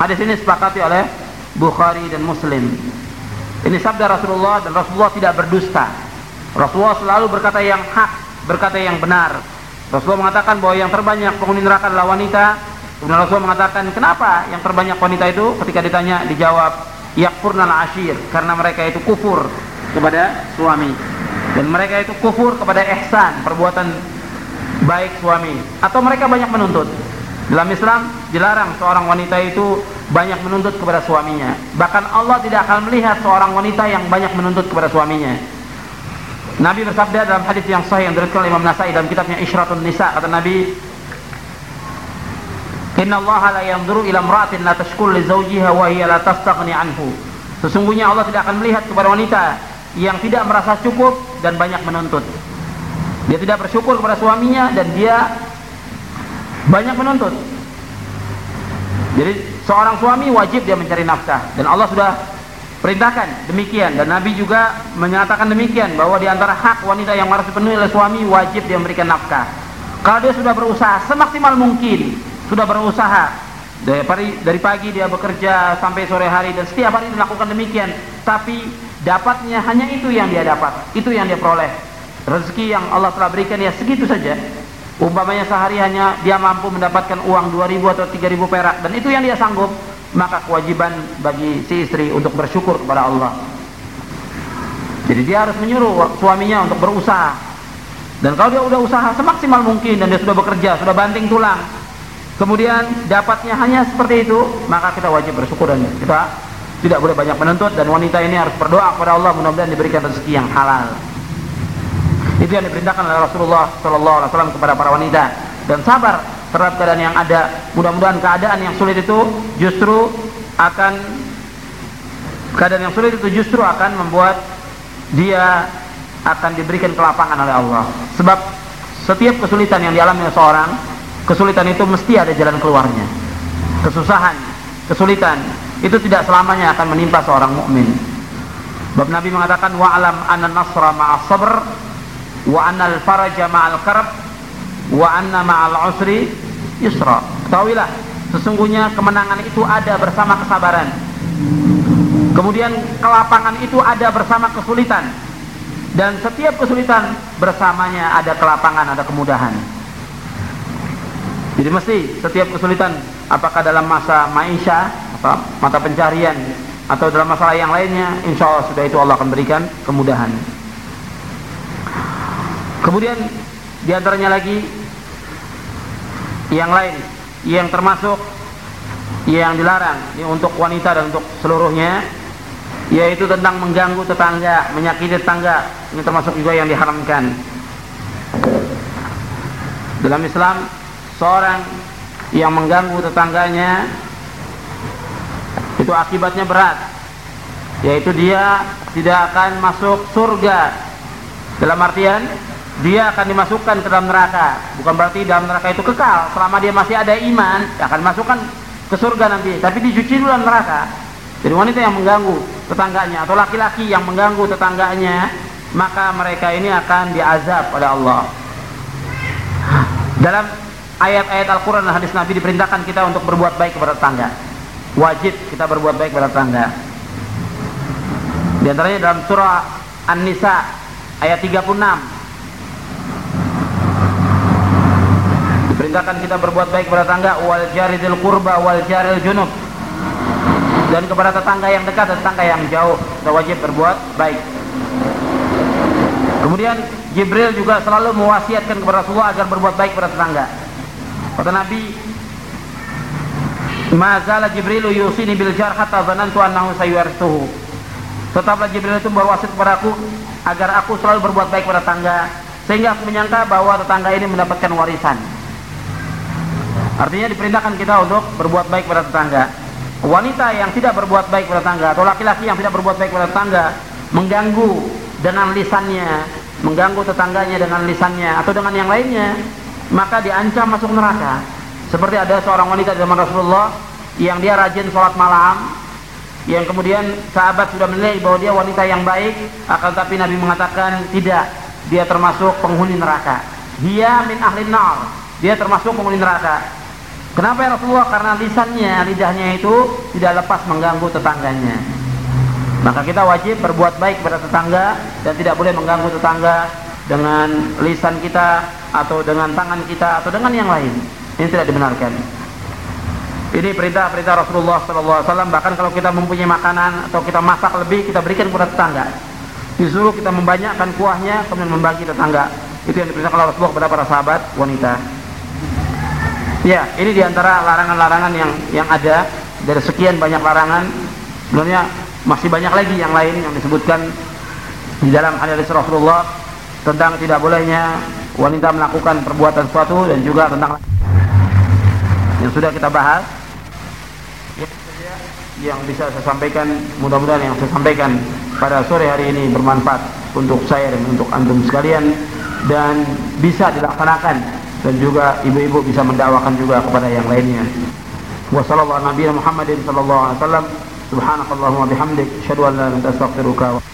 Hadis ini sepakati oleh Bukhari dan Muslim. Ini sabda Rasulullah dan Rasulullah tidak berdusta Rasulullah selalu berkata yang hak berkata yang benar Rasulullah mengatakan bahwa yang terbanyak penghuni neraka adalah wanita Kemudian Rasul mengatakan, kenapa yang terbanyak wanita itu ketika ditanya dijawab, yakfurnal ashir, karena mereka itu kufur kepada suami. Dan mereka itu kufur kepada ihsan, perbuatan baik suami. Atau mereka banyak menuntut. Dalam Islam dilarang seorang wanita itu banyak menuntut kepada suaminya. Bahkan Allah tidak akan melihat seorang wanita yang banyak menuntut kepada suaminya. Nabi bersabda dalam hadis yang sahih yang diriwayatkan Imam Nasai dalam kitabnya Isyratun Nisa kata Nabi Inna Allah la yanzuru ila imra'atin la tashkur li zawjiha wa hiya la tastaghni anhu. Sesungguhnya Allah tidak akan melihat kepada wanita yang tidak merasa cukup dan banyak menuntut. Dia tidak bersyukur kepada suaminya dan dia banyak menuntut. Jadi seorang suami wajib dia mencari nafkah dan Allah sudah perintahkan demikian dan Nabi juga menyatakan demikian bahwa di antara hak wanita yang harus dipenuhi oleh suami wajib dia memberikan nafkah. Kalau dia sudah berusaha semaksimal mungkin sudah berusaha dari pagi, dari pagi dia bekerja sampai sore hari dan setiap hari melakukan demikian tapi dapatnya hanya itu yang dia dapat, itu yang dia peroleh. Rezeki yang Allah telah berikan ya segitu saja. Umpamanya sehari hanya dia mampu mendapatkan uang 2000 atau 3000 perak dan itu yang dia sanggup, maka kewajiban bagi si istri untuk bersyukur kepada Allah. Jadi dia harus menyuruh suaminya untuk berusaha. Dan kalau dia sudah usaha semaksimal mungkin dan dia sudah bekerja, sudah banting tulang, kemudian dapatnya hanya seperti itu, maka kita wajib bersyukur dan kita tidak boleh banyak menuntut dan wanita ini harus berdoa kepada Allah mudah-mudahan diberikan rezeki yang halal. Itu yang diperintahkan oleh Rasulullah Shallallahu Alaihi Wasallam kepada para wanita dan sabar terhadap keadaan yang ada. Mudah-mudahan keadaan yang sulit itu justru akan keadaan yang sulit itu justru akan membuat dia akan diberikan kelapangan oleh Allah. Sebab setiap kesulitan yang dialami oleh seorang, kesulitan itu mesti ada jalan keluarnya. Kesusahan, kesulitan itu tidak selamanya akan menimpa seorang mukmin. Bab Nabi mengatakan wa'alam anna nasra ma'as sabr wa anal faraja ma'al karab wa anna ma'al usri yusra. Ketahuilah sesungguhnya kemenangan itu ada bersama kesabaran. Kemudian kelapangan itu ada bersama kesulitan. Dan setiap kesulitan bersamanya ada kelapangan ada kemudahan. Jadi mesti setiap kesulitan apakah dalam masa maisha atau mata pencarian atau dalam masalah yang lainnya insya Allah sudah itu Allah akan berikan kemudahan. Kemudian di antaranya lagi yang lain yang termasuk yang dilarang ini untuk wanita dan untuk seluruhnya yaitu tentang mengganggu tetangga, menyakiti tetangga. Ini termasuk juga yang diharamkan. Dalam Islam, seorang yang mengganggu tetangganya itu akibatnya berat. Yaitu dia tidak akan masuk surga. Dalam artian dia akan dimasukkan ke dalam neraka. Bukan berarti dalam neraka itu kekal. Selama dia masih ada iman, akan masukkan ke surga nanti. Tapi dicuci dalam neraka. Jadi wanita yang mengganggu tetangganya atau laki-laki yang mengganggu tetangganya, maka mereka ini akan diazab oleh Allah. Dalam ayat-ayat Al-Quran dan hadis Nabi diperintahkan kita untuk berbuat baik kepada tetangga. Wajib kita berbuat baik kepada tetangga. Di antaranya dalam surah An-Nisa ayat 36 Diperintahkan kita berbuat baik kepada tetangga wal jaridil qurba wal jaril junub. Dan kepada tetangga yang dekat dan tetangga yang jauh kita wajib berbuat baik. Kemudian Jibril juga selalu mewasiatkan kepada Rasulullah agar berbuat baik kepada tetangga. Kata Nabi, "Mazala Jibril yusini bil jar hatta zanantu annahu sayuarsuhu." Tetaplah Jibril itu berwasiat kepadaku agar aku selalu berbuat baik kepada tetangga sehingga aku menyangka bahwa tetangga ini mendapatkan warisan. Artinya diperintahkan kita untuk berbuat baik pada tetangga. Wanita yang tidak berbuat baik pada tetangga atau laki-laki yang tidak berbuat baik pada tetangga mengganggu dengan lisannya, mengganggu tetangganya dengan lisannya atau dengan yang lainnya, maka diancam masuk neraka. Seperti ada seorang wanita di zaman Rasulullah yang dia rajin sholat malam, yang kemudian sahabat sudah menilai bahwa dia wanita yang baik, akan tapi Nabi mengatakan tidak, dia termasuk penghuni neraka. Dia min ahli nar, dia termasuk penghuni neraka. Kenapa ya Rasulullah? Karena lisannya, lidahnya itu tidak lepas mengganggu tetangganya. Maka kita wajib berbuat baik kepada tetangga dan tidak boleh mengganggu tetangga dengan lisan kita atau dengan tangan kita atau dengan yang lain. Ini tidak dibenarkan. Ini perintah-perintah Rasulullah SAW. Bahkan kalau kita mempunyai makanan atau kita masak lebih, kita berikan kepada tetangga. Disuruh kita membanyakkan kuahnya, kemudian membagi tetangga. Itu yang diperintahkan Rasulullah kepada para sahabat wanita. Ya, ini di antara larangan-larangan yang yang ada dari sekian banyak larangan. Sebenarnya masih banyak lagi yang lain yang disebutkan di dalam hadis Rasulullah tentang tidak bolehnya wanita melakukan perbuatan sesuatu dan juga tentang yang sudah kita bahas. yang bisa saya sampaikan mudah-mudahan yang saya sampaikan pada sore hari ini bermanfaat untuk saya dan untuk antum sekalian dan bisa dilaksanakan dan juga ibu-ibu bisa mendakwakan juga kepada yang lainnya. Wa sallallahu Nabi Muhammadin sallallahu alaihi wasallam subhanakallahumma bihamdik asyhadu an la ilaha illa anta astaghfiruka